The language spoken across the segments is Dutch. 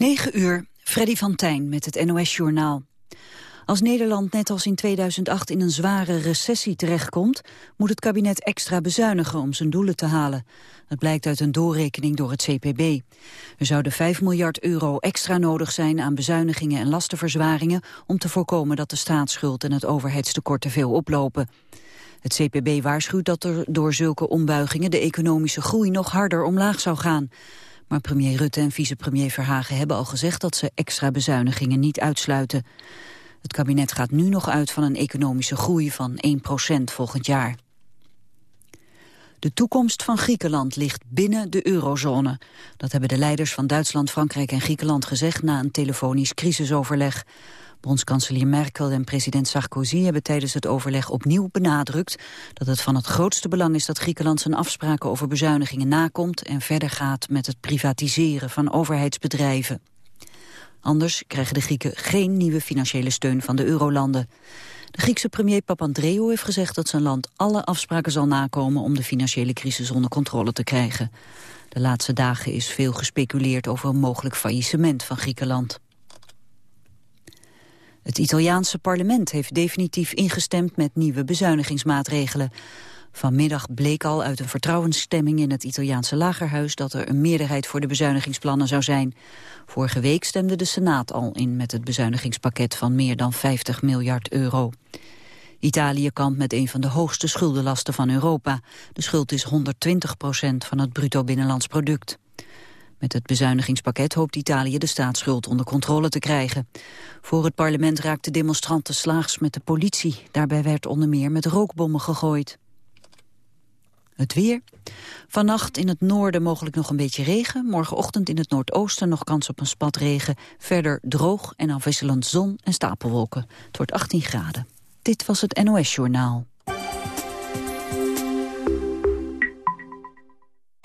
9 uur, Freddy van Tijn met het NOS-journaal. Als Nederland net als in 2008 in een zware recessie terechtkomt... moet het kabinet extra bezuinigen om zijn doelen te halen. Dat blijkt uit een doorrekening door het CPB. Er zouden 5 miljard euro extra nodig zijn aan bezuinigingen en lastenverzwaringen... om te voorkomen dat de staatsschuld en het overheidstekort te veel oplopen. Het CPB waarschuwt dat er door zulke ombuigingen... de economische groei nog harder omlaag zou gaan. Maar premier Rutte en vicepremier Verhagen hebben al gezegd... dat ze extra bezuinigingen niet uitsluiten. Het kabinet gaat nu nog uit van een economische groei van 1% volgend jaar. De toekomst van Griekenland ligt binnen de eurozone. Dat hebben de leiders van Duitsland, Frankrijk en Griekenland gezegd... na een telefonisch crisisoverleg. Bondskanselier Merkel en president Sarkozy hebben tijdens het overleg opnieuw benadrukt dat het van het grootste belang is dat Griekenland zijn afspraken over bezuinigingen nakomt en verder gaat met het privatiseren van overheidsbedrijven. Anders krijgen de Grieken geen nieuwe financiële steun van de eurolanden. De Griekse premier Papandreou heeft gezegd dat zijn land alle afspraken zal nakomen om de financiële crisis onder controle te krijgen. De laatste dagen is veel gespeculeerd over een mogelijk faillissement van Griekenland. Het Italiaanse parlement heeft definitief ingestemd met nieuwe bezuinigingsmaatregelen. Vanmiddag bleek al uit een vertrouwensstemming in het Italiaanse lagerhuis dat er een meerderheid voor de bezuinigingsplannen zou zijn. Vorige week stemde de Senaat al in met het bezuinigingspakket van meer dan 50 miljard euro. Italië kampt met een van de hoogste schuldenlasten van Europa. De schuld is 120 procent van het bruto binnenlands product. Met het bezuinigingspakket hoopt Italië de staatsschuld onder controle te krijgen. Voor het parlement raakten demonstranten slaags met de politie. Daarbij werd onder meer met rookbommen gegooid. Het weer. Vannacht in het noorden mogelijk nog een beetje regen. Morgenochtend in het noordoosten nog kans op een spat regen. Verder droog en afwisselend zon en stapelwolken. Het wordt 18 graden. Dit was het NOS Journaal.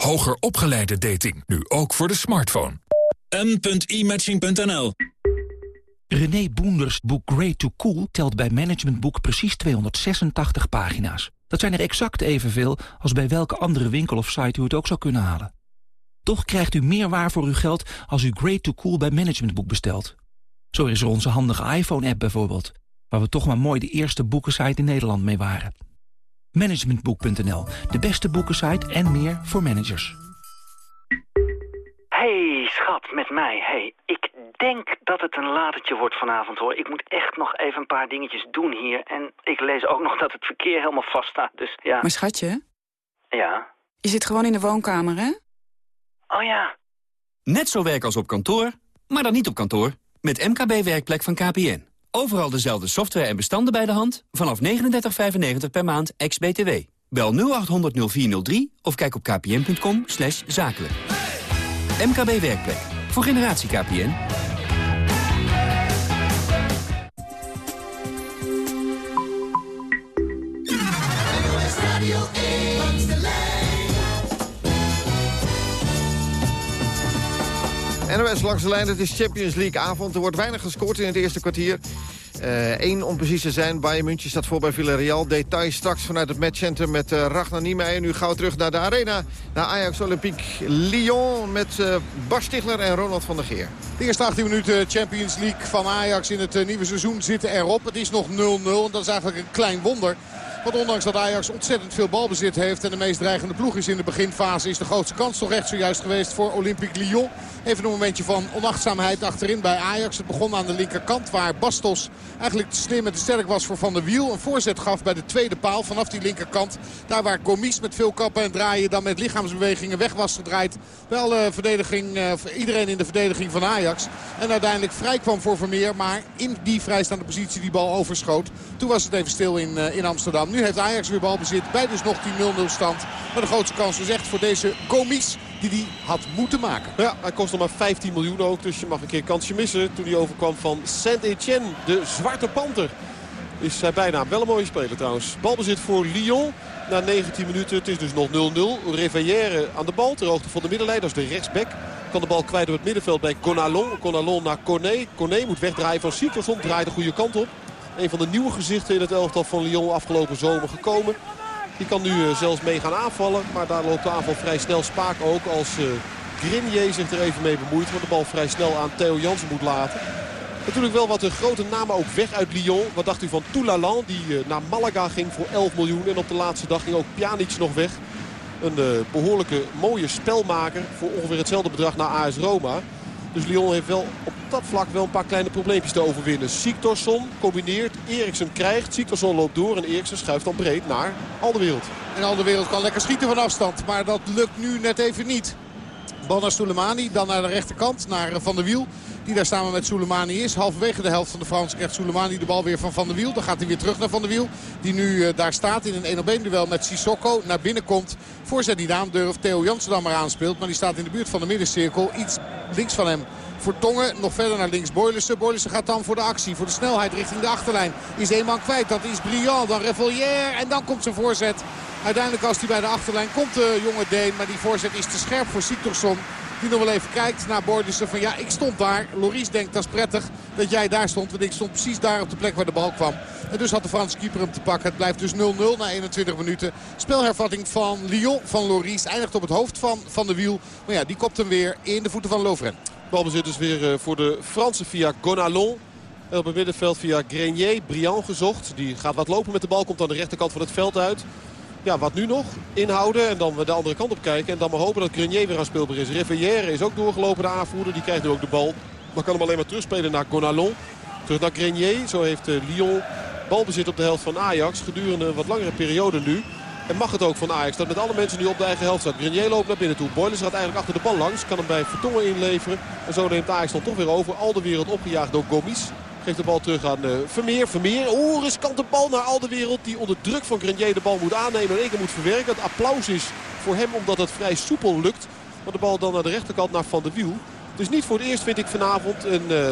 Hoger opgeleide dating, nu ook voor de smartphone. m.imatching.nl René Boenders boek Great to Cool telt bij Management Boek precies 286 pagina's. Dat zijn er exact evenveel als bij welke andere winkel of site u het ook zou kunnen halen. Toch krijgt u meer waar voor uw geld als u Great to Cool bij Management Boek bestelt. Zo is er onze handige iPhone-app bijvoorbeeld, waar we toch maar mooi de eerste boekensite in Nederland mee waren. Managementboek.nl, de beste boekensite en meer voor managers. Hey schat, met mij. Hey, ik denk dat het een latertje wordt vanavond hoor. Ik moet echt nog even een paar dingetjes doen hier. En ik lees ook nog dat het verkeer helemaal vast staat, dus ja. Maar schatje? Ja? Je zit gewoon in de woonkamer, hè? Oh ja. Net zo werk als op kantoor, maar dan niet op kantoor. Met MKB Werkplek van KPN. Overal dezelfde software en bestanden bij de hand. Vanaf 39,95 per maand, ex-BTW. Bel 0800 0403 of kijk op kpn.com zakelijk. MKB Werkplek. Voor generatie KPN. NOS langs de lijn, het is Champions League avond. Er wordt weinig gescoord in het eerste kwartier. Eén uh, om precies te zijn. Bayern München staat voor bij Villarreal. Details straks vanuit het matchcenter met uh, Ragnar Niemeyer. Nu gauw terug naar de arena. Naar Ajax Olympique Lyon met uh, Bas Stigler en Ronald van der Geer. De eerste 18 minuten Champions League van Ajax in het nieuwe seizoen zitten erop. Het is nog 0-0 en dat is eigenlijk een klein wonder. Want ondanks dat Ajax ontzettend veel balbezit heeft... en de meest dreigende ploeg is in de beginfase... is de grootste kans toch echt zojuist geweest voor Olympique Lyon. Even een momentje van onachtzaamheid achterin bij Ajax. Het begon aan de linkerkant waar Bastos eigenlijk te slim en te sterk was voor Van der Wiel. Een voorzet gaf bij de tweede paal vanaf die linkerkant. Daar waar Gomis met veel kappen en draaien dan met lichaamsbewegingen weg was gedraaid. Wel verdediging, uh, iedereen in de verdediging van Ajax. En uiteindelijk vrij kwam voor Vermeer. Maar in die vrijstaande positie die bal overschoot. Toen was het even stil in, uh, in Amsterdam. Nu heeft Ajax weer balbezit bij dus nog die 0-0 stand. Maar de grootste kans is echt voor deze Gomis die hij had moeten maken. Ja, hij kostte maar 15 miljoen ook. Dus je mag een keer kansje missen. Toen hij overkwam van Saint-Etienne, de Zwarte Panter. Is hij bijna wel een mooie speler trouwens. Balbezit voor Lyon na 19 minuten. Het is dus nog 0-0. Reveillère aan de bal ter hoogte van de middenlijn. Dat is de rechtsback. Kan de bal kwijt door het middenveld bij Conalon. Conalon naar Cornet. Cornet moet wegdraaien van Sikkelson. Draait de goede kant op. Een van de nieuwe gezichten in het elftal van Lyon afgelopen zomer gekomen. Die kan nu uh, zelfs mee gaan aanvallen. Maar daar loopt de aanval vrij snel spaak ook als uh, Grinier zich er even mee bemoeit. Want de bal vrij snel aan Theo Jansen moet laten. Natuurlijk wel wat de grote namen ook weg uit Lyon. Wat dacht u van Toulalan die naar Malaga ging voor 11 miljoen. En op de laatste dag ging ook Pjanic nog weg. Een behoorlijke mooie spelmaker voor ongeveer hetzelfde bedrag naar AS Roma. Dus Lyon heeft wel op dat vlak wel een paar kleine probleempjes te overwinnen. Siktorsson combineert, Eriksen krijgt. Siktorsson loopt door en Eriksen schuift dan breed naar Alderwereld. En Alderwereld kan lekker schieten van afstand. Maar dat lukt nu net even niet. Bal naar Soleimani, dan naar de rechterkant, naar Van der Wiel. Die daar samen met Soleimani is. Halverwege de helft van de Frans krijgt Soleimani de bal weer van Van der Wiel. Dan gaat hij weer terug naar Van der Wiel. Die nu uh, daar staat in een 1 op 1 duel met Sissoko. Naar binnen komt. Voorzet niet aan durft. Theo Jansen dan maar aanspeelt. Maar die staat in de buurt van de middencirkel. Iets links van hem voor Tongen. Nog verder naar links Boylissen. Boylissen gaat dan voor de actie. Voor de snelheid richting de achterlijn. Is één man kwijt. Dat is Briand. Dan Revellier. En dan komt zijn voorzet. Uiteindelijk als hij bij de achterlijn komt de jonge Deen. Maar die voorzet is te scherp voor Siktorsson. Die nog wel even kijkt naar Boylissen van ja, ik stond daar. Loris denkt dat is prettig dat jij daar stond. Want ik stond precies daar op de plek waar de bal kwam. En dus had de Franse keeper hem te pakken. Het blijft dus 0-0 na 21 minuten. Spelhervatting van Lyon van Loris. Eindigt op het hoofd van Van de Wiel. Maar ja, die kopt hem weer in de voeten van Lovren. Balbezit dus weer eh, voor de Fransen via Gonalon. En op het middenveld via Grenier. Briand gezocht. Die gaat wat lopen met de bal. Komt aan de rechterkant van het veld uit. Ja, wat nu nog? Inhouden en dan de andere kant op kijken. En dan maar hopen dat Grenier weer aan speelbaar is. Rivière is ook doorgelopen, de aanvoerder. Die krijgt nu ook de bal. Maar kan hem alleen maar terugspelen naar Gonalon. Terug naar Grenier. Zo heeft eh, Lyon balbezit op de helft van Ajax. Gedurende een wat langere periode nu. En mag het ook van Ajax dat met alle mensen nu op de eigen helft staat. Grenier loopt naar binnen toe. Boilers gaat eigenlijk achter de bal langs. Kan hem bij Vertongen inleveren. En zo neemt Ajax dan toch weer over. Al de wereld opgejaagd door Gomis. Geeft de bal terug aan uh, Vermeer. Vermeer. Oeh, riskante bal naar al de wereld. Die onder druk van Grenier de bal moet aannemen. En één keer moet verwerken. Het applaus is voor hem omdat het vrij soepel lukt. Maar de bal dan naar de rechterkant naar Van der Wiel. Dus niet voor het eerst vind ik vanavond een, uh,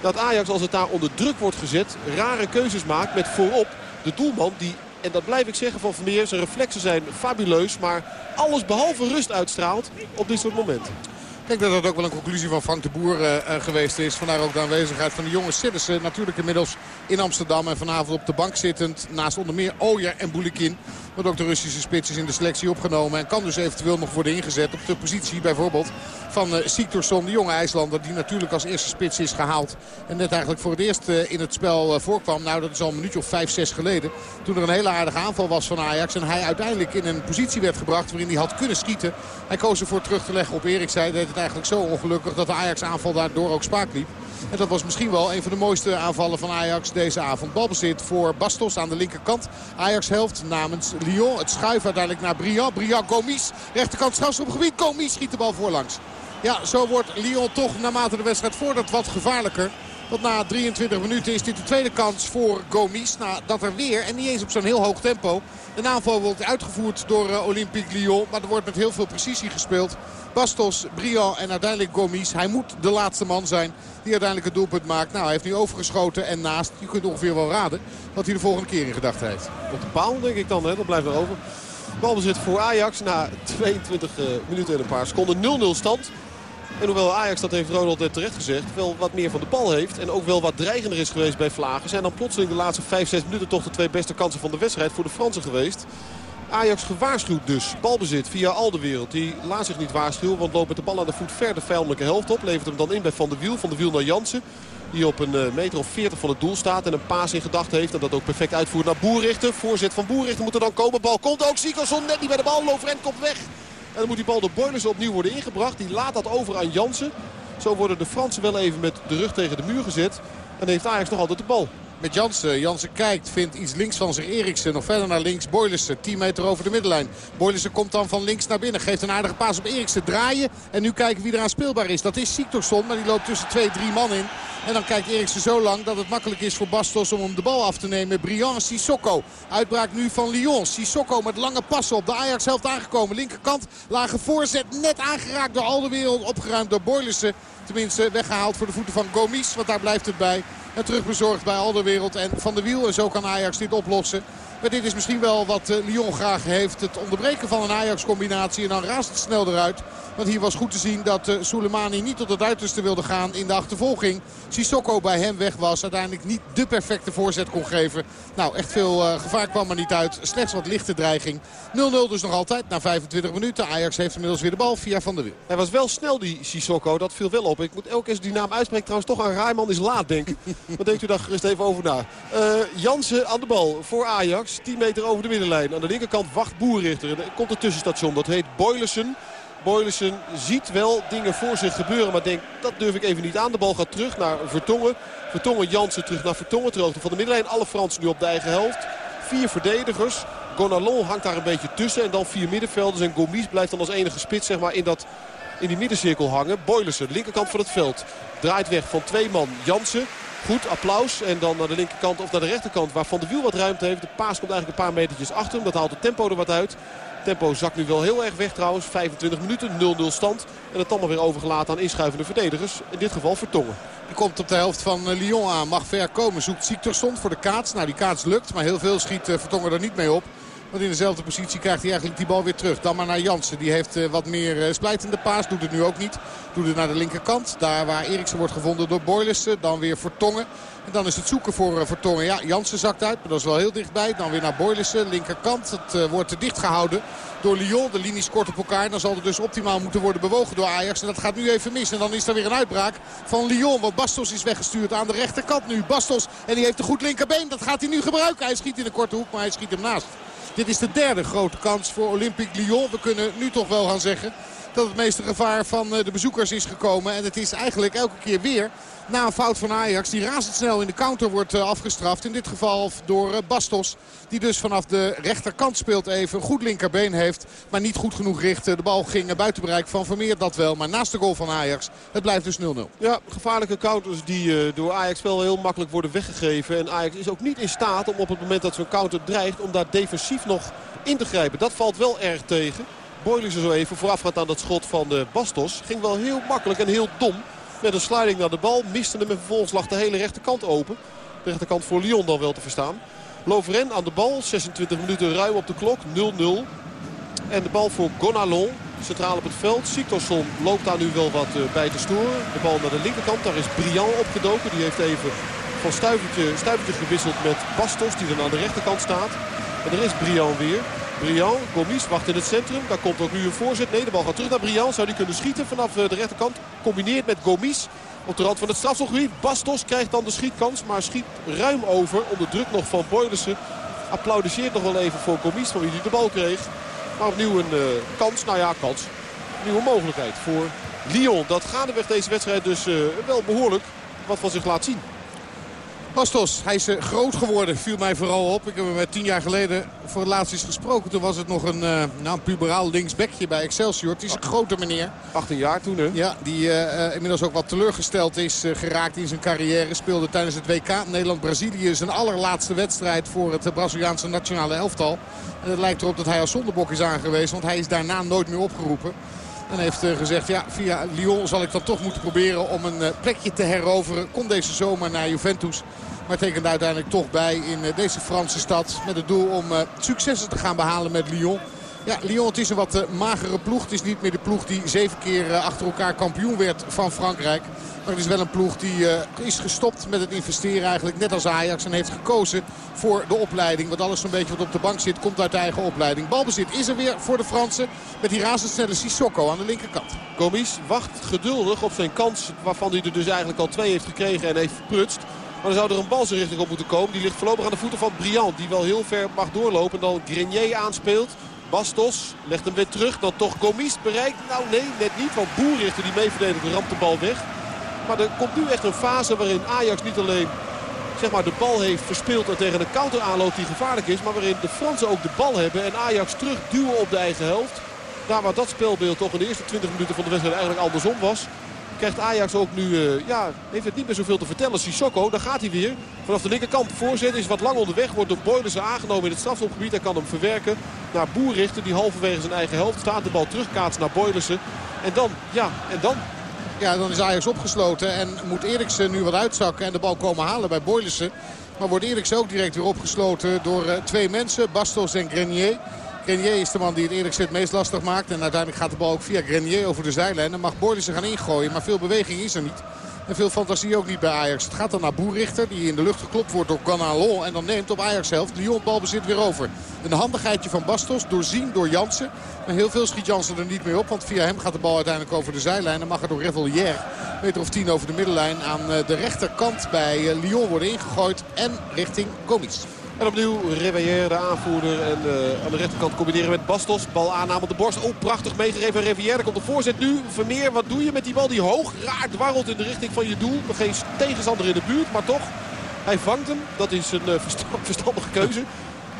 dat Ajax als het daar onder druk wordt gezet. Rare keuzes maakt met voorop de doelman die en dat blijf ik zeggen van Vermeer. Zijn reflexen zijn fabuleus. Maar alles behalve rust uitstraalt op dit soort momenten. Ik denk dat dat ook wel een conclusie van Frank de Boer uh, geweest is. Vandaar ook de aanwezigheid van de jonge Siddissen. Natuurlijk inmiddels in Amsterdam en vanavond op de bank zittend. Naast onder meer Ooyer en Boulikin. Want ook de Russische spits in de selectie opgenomen. En kan dus eventueel nog worden ingezet op de positie bijvoorbeeld van uh. De jonge IJslander die natuurlijk als eerste spits is gehaald. En net eigenlijk voor het eerst uh, in het spel uh, voorkwam. Nou dat is al een minuutje of 5, 6 geleden. Toen er een hele aardige aanval was van Ajax. En hij uiteindelijk in een positie werd gebracht waarin hij had kunnen schieten. Hij koos ervoor terug te leggen op Erik. Zij deed het eigenlijk zo ongelukkig dat de Ajax aanval daardoor ook spaak liep. En dat was misschien wel een van de mooiste aanvallen van Ajax deze avond. Balbezit voor Bastos aan de linkerkant. Ajax helft namens Lyon. Het schuift uiteindelijk naar Briand. Briand Gomis. Rechterkant gebied. Gomis schiet de bal voorlangs. Ja, zo wordt Lyon toch naarmate de wedstrijd voordat wat gevaarlijker. Want na 23 minuten is dit de tweede kans voor Gomis. Nadat er weer, en niet eens op zo'n heel hoog tempo... een aanval wordt uitgevoerd door uh, Olympique Lyon. Maar er wordt met heel veel precisie gespeeld. Bastos, Briand en uiteindelijk Gomis. Hij moet de laatste man zijn die uiteindelijk het doelpunt maakt. Nou, hij heeft nu overgeschoten en naast. Je kunt ongeveer wel raden wat hij de volgende keer in gedacht heeft. Op de paal denk ik dan, hè? dat blijft er over. Balbezit voor Ajax na 22 uh, minuten en een paar seconden. 0-0 stand. En hoewel Ajax, dat heeft Ronald net terecht gezegd, wel wat meer van de bal heeft. En ook wel wat dreigender is geweest bij Vlagen. Zijn dan plotseling de laatste 5, 6 minuten toch de twee beste kansen van de wedstrijd voor de Fransen geweest. Ajax gewaarschuwd dus. Balbezit via Alderwereld. Die laat zich niet waarschuwen, want loopt met de bal aan de voet ver de vijandelijke helft op. Levert hem dan in bij Van der Wiel. Van der Wiel naar Jansen. Die op een meter of 40 van het doel staat en een paas in gedachten heeft. En dat ook perfect uitvoert naar Boerrichter. Voorzet van Boerrichter moet er dan komen. Bal komt ook. Sikkelson net niet bij de bal. Lovren komt weg. En dan moet die bal door Boilers opnieuw worden ingebracht. Die laat dat over aan Jansen. Zo worden de Fransen wel even met de rug tegen de muur gezet. En heeft Ajax nog altijd de bal met Jansen. Jansen kijkt, vindt iets links van zich Eriksen. Nog verder naar links Boylissen. 10 meter over de middenlijn. Boylissen komt dan van links naar binnen. Geeft een aardige paas op Eriksen. Draaien. En nu kijken wie eraan speelbaar is. Dat is Siktorsson. Maar die loopt tussen twee, drie man in. En dan kijkt Eriksen zo lang dat het makkelijk is voor Bastos om hem de bal af te nemen. Briand Sissoko. Uitbraak nu van Lyon. Sissoko met lange passen op de Ajax-helft aangekomen. Linkerkant. Lage voorzet. Net aangeraakt door al de wereld. Opgeruimd door Boylissen. Tenminste weggehaald voor de voeten van Gomis. Want daar blijft het bij. En terugbezorgd bij Alderwereld en Van der Wiel. En zo kan Ajax dit oplossen. Maar dit is misschien wel wat uh, Lyon graag heeft. Het onderbreken van een Ajax-combinatie en dan raast het snel eruit. Want hier was goed te zien dat uh, Soleimani niet tot het uiterste wilde gaan in de achtervolging. Sissoko bij hem weg was. Uiteindelijk niet de perfecte voorzet kon geven. Nou, echt veel uh, gevaar kwam er niet uit. Slechts wat lichte dreiging. 0-0 dus nog altijd na 25 minuten. Ajax heeft inmiddels weer de bal via Van der Wiel. Hij was wel snel die Sissoko. Dat viel wel op. Ik moet elke keer die naam uitspreken trouwens toch aan Rijman is laat denken. Wat denkt u daar gerust even over na. Uh, Jansen aan de bal voor Ajax. 10 meter over de middenlijn. Aan de linkerkant wacht Boerrichter. Er komt een tussenstation. Dat heet Boylussen. Boylussen ziet wel dingen voor zich gebeuren. Maar denkt, dat durf ik even niet aan. De bal gaat terug naar Vertongen. Vertongen Jansen terug naar Vertongen. Ter van de middenlijn. Alle Fransen nu op de eigen helft. Vier verdedigers. Gonalon hangt daar een beetje tussen. En dan vier middenvelders. En Gomis blijft dan als enige spits zeg maar, in, dat, in die middencirkel hangen. Boylussen, linkerkant van het veld. Draait weg van twee man. Jansen. Goed, applaus. En dan naar de linkerkant of naar de rechterkant waar Van de Wiel wat ruimte heeft. De paas komt eigenlijk een paar metertjes achter hem. Dat haalt het tempo er wat uit. Tempo zakt nu wel heel erg weg trouwens. 25 minuten, 0-0 stand. En dan maar weer overgelaten aan inschuivende verdedigers. In dit geval Vertongen. Die komt op de helft van Lyon aan. Mag ver komen. Zoekt Ziekterstond voor de kaats. Nou die kaats lukt. Maar heel veel schiet Vertongen er niet mee op. Want in dezelfde positie krijgt hij eigenlijk die bal weer terug. Dan maar naar Jansen. Die heeft wat meer splijtende paas. Doet het nu ook niet. Doet het naar de linkerkant. Daar waar Eriksen wordt gevonden door Boylissen. Dan weer Vertongen. En dan is het zoeken voor uh, Vertongen. Ja, Jansen zakt uit, maar dat is wel heel dichtbij. Dan weer naar Boylissen, linkerkant. Het wordt te dicht gehouden door Lyon. De linies kort op elkaar. Dan zal het dus optimaal moeten worden bewogen door Ajax. En dat gaat nu even mis. En dan is er weer een uitbraak van Lyon. Want Bastos is weggestuurd aan de rechterkant nu. Bastos, en die heeft een goed linkerbeen. Dat gaat hij nu gebruiken. Hij schiet in een korte hoek, maar hij schiet hem naast. Dit is de derde grote kans voor Olympique Lyon. We kunnen nu toch wel gaan zeggen dat het meeste gevaar van de bezoekers is gekomen. En het is eigenlijk elke keer weer na een fout van Ajax. Die razendsnel in de counter wordt afgestraft. In dit geval door Bastos. Die dus vanaf de rechterkant speelt even. Goed linkerbeen heeft. Maar niet goed genoeg richt. De bal ging buiten bereik van Vermeer dat wel. Maar naast de goal van Ajax. Het blijft dus 0-0. Ja, gevaarlijke counters die door Ajax wel heel makkelijk worden weggegeven. En Ajax is ook niet in staat om op het moment dat zo'n counter dreigt. Om daar defensief nog in te grijpen. Dat valt wel erg tegen. Boylissen zo even voorafgaand aan dat schot van de Bastos. Ging wel heel makkelijk en heel dom. Met een sliding naar de bal. Miste hem en vervolgens lag de hele rechterkant open. De rechterkant voor Lyon dan wel te verstaan. Loveren aan de bal. 26 minuten ruim op de klok. 0-0. En de bal voor Gonalon. Centraal op het veld. Siktorsson loopt daar nu wel wat bij te storen. De bal naar de linkerkant. Daar is Briand opgedoken. Die heeft even van stuivertje, stuivertje gewisseld met Bastos. Die dan aan de rechterkant staat. En er is Briand weer. Briand, Gomis wacht in het centrum. Daar komt ook nu een voorzet. Nee, de bal gaat terug naar Briand. Zou die kunnen schieten vanaf de rechterkant. Combineert met Gomis. Op de rand van het strafschopgebied. Bastos krijgt dan de schietkans. Maar schiet ruim over. Onder druk nog van Boylissen. Applaudisseert nog wel even voor Gomis. Van wie hij de bal kreeg. Maar opnieuw een uh, kans. Nou ja, kans. Nieuwe mogelijkheid voor Lyon. Dat gaandeweg deze wedstrijd dus uh, wel behoorlijk wat van zich laat zien. Bastos, hij is uh, groot geworden, viel mij vooral op. Ik heb hem met tien jaar geleden voor het laatst eens gesproken. Toen was het nog een, uh, nou, een puberaal linksbekje bij Excelsior. Het is een grote meneer. 18 jaar toen, hè? Ja, die uh, inmiddels ook wat teleurgesteld is geraakt in zijn carrière. Speelde tijdens het WK Nederland-Brazilië zijn allerlaatste wedstrijd voor het Braziliaanse nationale elftal. En het lijkt erop dat hij als zondebok is aangewezen, want hij is daarna nooit meer opgeroepen. En heeft gezegd, ja, via Lyon zal ik dan toch moeten proberen om een plekje te heroveren. Kom deze zomer naar Juventus. Maar tekent uiteindelijk toch bij in deze Franse stad. Met het doel om successen te gaan behalen met Lyon. Ja, Lyon het is een wat magere ploeg. Het is niet meer de ploeg die zeven keer achter elkaar kampioen werd van Frankrijk. Maar het is wel een ploeg die uh, is gestopt met het investeren eigenlijk. Net als Ajax. En heeft gekozen voor de opleiding. Want alles zo'n beetje wat op de bank zit komt uit de eigen opleiding. Balbezit is er weer voor de Fransen. Met die razendsnelle Sissoko aan de linkerkant. Gomis wacht geduldig op zijn kans. Waarvan hij er dus eigenlijk al twee heeft gekregen en heeft verprutst. Maar dan zou er een bal zijn richting op moeten komen. Die ligt voorlopig aan de voeten van Briand. Die wel heel ver mag doorlopen. En dan Grenier aanspeelt. Bastos legt hem weer terug. Dan toch Gomis bereikt. Nou nee, net niet. Want Boerrichter die meeverdedigt ramt de bal weg. Maar er komt nu echt een fase waarin Ajax niet alleen zeg maar, de bal heeft verspeeld en tegen een counter aanloopt die gevaarlijk is. Maar waarin de Fransen ook de bal hebben en Ajax terugduwen op de eigen helft. Daar waar dat spelbeeld toch in de eerste 20 minuten van de wedstrijd eigenlijk andersom was. Krijgt Ajax ook nu, uh, ja, heeft het niet meer zoveel te vertellen. Sissoko, daar gaat hij weer. Vanaf de linkerkant voorzet is wat lang onderweg. Wordt door Boylissen aangenomen in het strafschopgebied. Hij kan hem verwerken naar Boerrichter. Die halverwege zijn eigen helft staat. De bal terugkaatst naar Boylissen. En dan, ja, en dan ja, dan is Ajax opgesloten en moet Eriksen nu wat uitzakken en de bal komen halen bij Boylissen. Maar wordt Eriksen ook direct weer opgesloten door twee mensen. Bastos en Grenier. Grenier is de man die het Eriksen het meest lastig maakt. En uiteindelijk gaat de bal ook via Grenier over de zijlijn. Dan mag Boylissen gaan ingooien. Maar veel beweging is er niet. En veel fantasie ook niet bij Ajax. Het gaat dan naar Boerrichter. Die in de lucht geklopt wordt door Ganalon. En dan neemt op Ajax helft Lyon balbezit weer over. Een handigheidje van Bastos. Doorzien door Jansen. Maar heel veel schiet Jansen er niet meer op. Want via hem gaat de bal uiteindelijk over de zijlijn. En mag er door Revelier meter of tien over de middenlijn aan eh, de rechterkant bij eh, Lyon worden ingegooid. En richting Gomis. En opnieuw Reveillère, de aanvoerder. En uh, aan de rechterkant combineren met Bastos. Bal aanname op de borst. Oh, prachtig meegegeven. Reveillère komt de voorzet nu. Vermeer, wat doe je met die bal die hoog raar dwarrelt in de richting van je doel. Nog geen tegenstander in de buurt, maar toch. Hij vangt hem. Dat is een uh, verstandige keuze.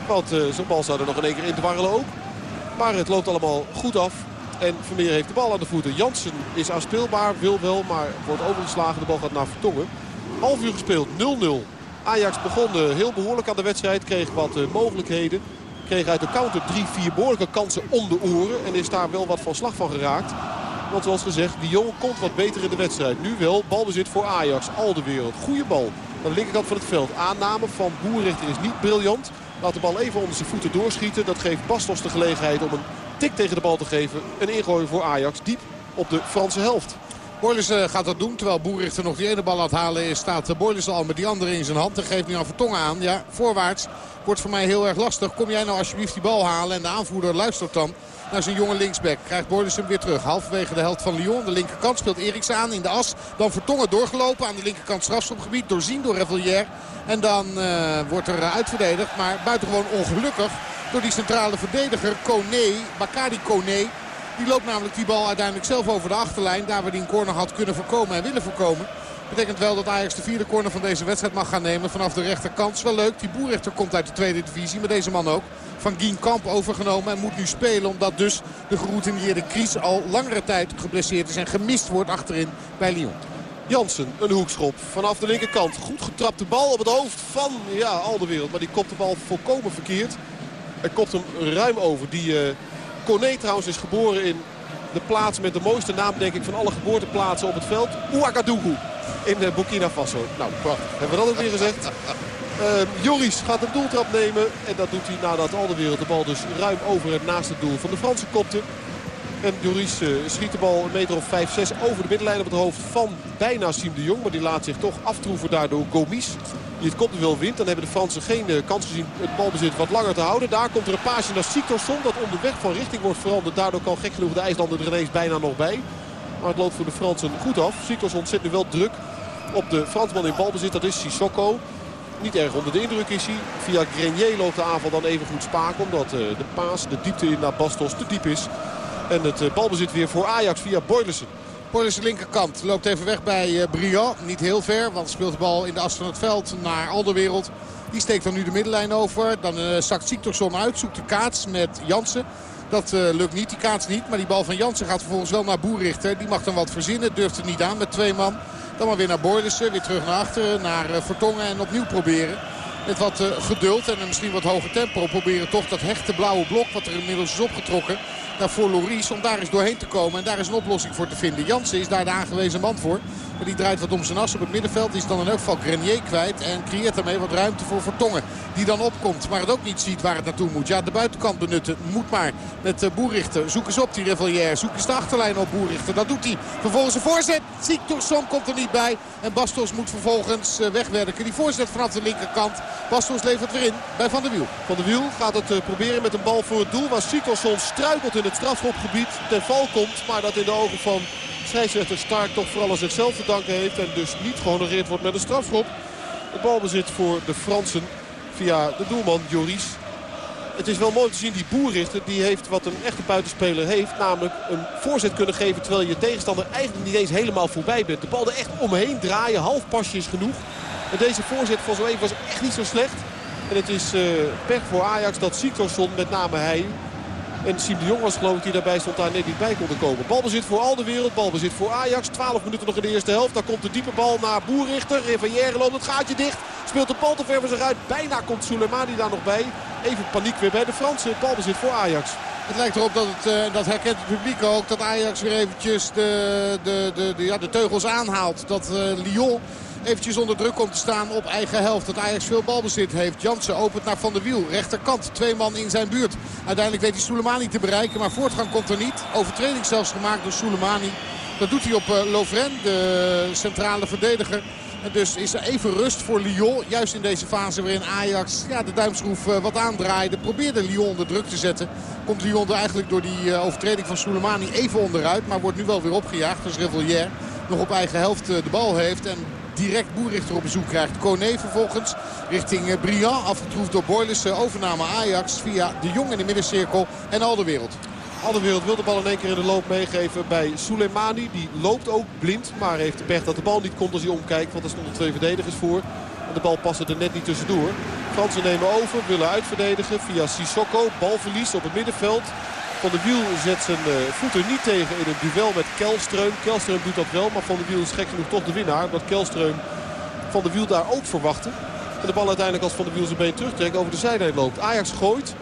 Want uh, zo'n bal zou er nog in één keer in dwarrelen ook. Maar het loopt allemaal goed af. En Vermeer heeft de bal aan de voeten. Jansen is aanspeelbaar, wil wel, maar wordt overgeslagen. De bal gaat naar Vertongen. Half uur gespeeld, 0-0. Ajax begon heel behoorlijk aan de wedstrijd. Kreeg wat uh, mogelijkheden. Kreeg uit de counter drie, vier behoorlijke kansen om de oren. En is daar wel wat van slag van geraakt. Want zoals gezegd, Lyon komt wat beter in de wedstrijd. Nu wel balbezit voor Ajax. Al de wereld. Goede bal. Aan de linkerkant van het veld. Aanname van Boerrichter is niet briljant. Laat de bal even onder zijn voeten doorschieten. Dat geeft Bastos de gelegenheid om een tik tegen de bal te geven. Een ingooi voor Ajax diep op de Franse helft. Boylissen gaat dat doen. Terwijl Boerichter nog die ene bal aan het halen is. Staat Boylissen al met die andere in zijn hand. En geeft nu aan Vertongen aan. Ja, voorwaarts wordt voor mij heel erg lastig. Kom jij nou alsjeblieft die bal halen. En de aanvoerder luistert dan naar zijn jonge linksback. Krijgt Boylissen hem weer terug. Halverwege de helft van Lyon. De linkerkant speelt Eriksen aan in de as. Dan Vertongen doorgelopen aan de linkerkant strafschopgebied. Doorzien door Revelier. En dan uh, wordt er uitverdedigd. Maar buitengewoon ongelukkig door die centrale verdediger Kone. Bakari Kone. Die loopt namelijk die bal uiteindelijk zelf over de achterlijn. Daar waar hij een corner had kunnen voorkomen en willen voorkomen. Betekent wel dat Ajax de vierde corner van deze wedstrijd mag gaan nemen vanaf de rechterkant. Wel leuk, die Boerrechter komt uit de tweede divisie. Maar deze man ook van Gien Kamp overgenomen. En moet nu spelen omdat dus de geroutineerde Kries al langere tijd geblesseerd is. En gemist wordt achterin bij Lyon. Jansen, een hoekschop vanaf de linkerkant. Goed getrapte bal op het hoofd van ja, al de wereld. Maar die kopt de bal volkomen verkeerd. Hij kopt hem ruim over. Die... Uh Kone trouwens is geboren in de plaats met de mooiste naam denk ik van alle geboorteplaatsen op het veld. Ouagadougou in eh, Burkina Faso. Nou, prachtig. Hebben we dat ook weer gezegd. Uh, Joris gaat een doeltrap nemen. En dat doet hij nadat al de wereld de bal dus ruim over het naast het doel van de Franse kopte. En Joris uh, schiet de bal een meter of 5, 6 over de middenlijn op het hoofd van bijna Siem de Jong. Maar die laat zich toch aftroeven daardoor Gomis. Die het wel wint. Dan hebben de Fransen geen uh, kans gezien het balbezit wat langer te houden. Daar komt er een paasje naar Siktorsson. Dat onderweg van richting wordt veranderd. Daardoor kan gek genoeg de IJslander er ineens bijna nog bij. Maar het loopt voor de Fransen goed af. Siktorsson zit nu wel druk op de Fransman in balbezit. Dat is Sissoko. Niet erg onder de indruk is hij. Via Grenier loopt de aanval dan even goed spaak. Omdat uh, de paas, de diepte in naar Bastos te diep is. En het uh, balbezit weer voor Ajax via Boylissen. Boylissen linkerkant loopt even weg bij uh, Briand. Niet heel ver, want speelt de bal in de as van het veld naar Alderwereld. Die steekt dan nu de middenlijn over. Dan uh, zakt Siktorsson uit, zoekt de kaats met Jansen. Dat uh, lukt niet, die kaats niet. Maar die bal van Jansen gaat vervolgens wel naar Boerrichter. Die mag dan wat verzinnen, durft het niet aan met twee man. Dan maar weer naar Boylissen, weer terug naar achteren, naar Vertongen en opnieuw proberen met wat geduld en misschien wat hoger tempo proberen toch dat hechte blauwe blok wat er inmiddels is opgetrokken naar voor Loris om daar eens doorheen te komen. En daar is een oplossing voor te vinden. Jansen is daar de aangewezen man voor. Die draait wat om zijn as op het middenveld. Die is dan in elk geval Grenier kwijt. En creëert daarmee wat ruimte voor Vertongen. Die dan opkomt. Maar het ook niet ziet waar het naartoe moet. Ja, de buitenkant benutten. Moet maar. Met uh, Boerichter. Zoek eens op die Revalier. Zoek eens de achterlijn op Boerichter. Dat doet hij. Vervolgens een voorzet. Siktorsson komt er niet bij. En Bastos moet vervolgens uh, wegwerken. Die voorzet vanaf de linkerkant. Bastos levert weer in bij Van der Wiel. Van der Wiel gaat het uh, proberen met een bal voor het doel. Waar Siktorsson struikelt in het strafschopgebied. Ten val komt. Maar dat in de ogen van scheidsrechter Stark toch vooral aan zichzelf te danken heeft. En dus niet gehonoreerd wordt met een strafschop. Het balbezit voor de Fransen via de doelman Joris. Het is wel mooi te zien, die boerrichter die heeft wat een echte buitenspeler heeft. Namelijk een voorzet kunnen geven terwijl je tegenstander eigenlijk niet eens helemaal voorbij bent. De bal er echt omheen draaien, half pasje is genoeg. En deze voorzet van zo even was echt niet zo slecht. En het is uh, pech voor Ajax dat Siktorsson, met name hij, en Siem de Jong was geloof ik die daarbij stond daar net niet bij konden komen. Balbezit voor al de wereld. Balbezit voor Ajax. 12 minuten nog in de eerste helft. Dan komt de diepe bal naar Boerrichter. Rivière loopt het gaatje dicht. Speelt de bal te ver van zich uit. Bijna komt Soleimani daar nog bij. Even paniek weer bij de Fransen. Balbezit voor Ajax. Het lijkt erop dat het, uh, dat herkent het publiek ook, dat Ajax weer eventjes de, de, de, ja, de teugels aanhaalt. Dat uh, Lyon eventjes onder druk komt te staan op eigen helft. Dat Ajax veel balbezit heeft. Jansen opent naar Van der Wiel. Rechterkant. Twee man in zijn buurt. Uiteindelijk weet hij Soleimani te bereiken. Maar voortgang komt er niet. Overtreding zelfs gemaakt door Soleimani. Dat doet hij op uh, Lovren, de centrale verdediger. En dus is er even rust voor Lyon. Juist in deze fase waarin Ajax ja, de duimschroef uh, wat aandraaide. Probeerde Lyon onder druk te zetten. Komt Lyon er eigenlijk door die uh, overtreding van Soleimani even onderuit. Maar wordt nu wel weer opgejaagd. Dus Revellier nog op eigen helft de bal heeft. En direct Boerichter op bezoek krijgt. Kone vervolgens richting Briand. Afgetroefd door Boyles. Overname Ajax via de Jong in de middencirkel. En al de wereld. Alle wereld wil de bal in één keer in de loop meegeven bij Soleimani. Die loopt ook blind, maar heeft de pech dat de bal niet komt als hij omkijkt. Want er stonden twee verdedigers voor. En de bal paste er net niet tussendoor. Fransen nemen over, willen uitverdedigen via Sissoko. Balverlies op het middenveld. Van de Wiel zet zijn voeten niet tegen in een duel met Kelstreum. Kelstreum doet dat wel, maar Van de Wiel is gek genoeg toch de winnaar. Omdat Kelstreum Van de Wiel daar ook verwachtte. En de bal uiteindelijk als Van de Wiel zijn been terugtrekt over de zijlijn loopt. Ajax gooit.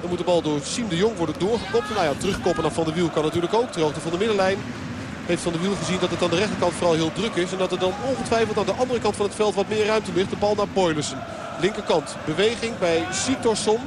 Dan moet de bal door Siem de Jong worden doorgekopt. Nou ja, terugkoppen naar Van der Wiel kan natuurlijk ook. Ter hoogte van de middenlijn heeft Van der Wiel gezien dat het aan de rechterkant vooral heel druk is. En dat er dan ongetwijfeld aan de andere kant van het veld wat meer ruimte ligt. De bal naar Boylussen. Linkerkant beweging bij Sitorsson.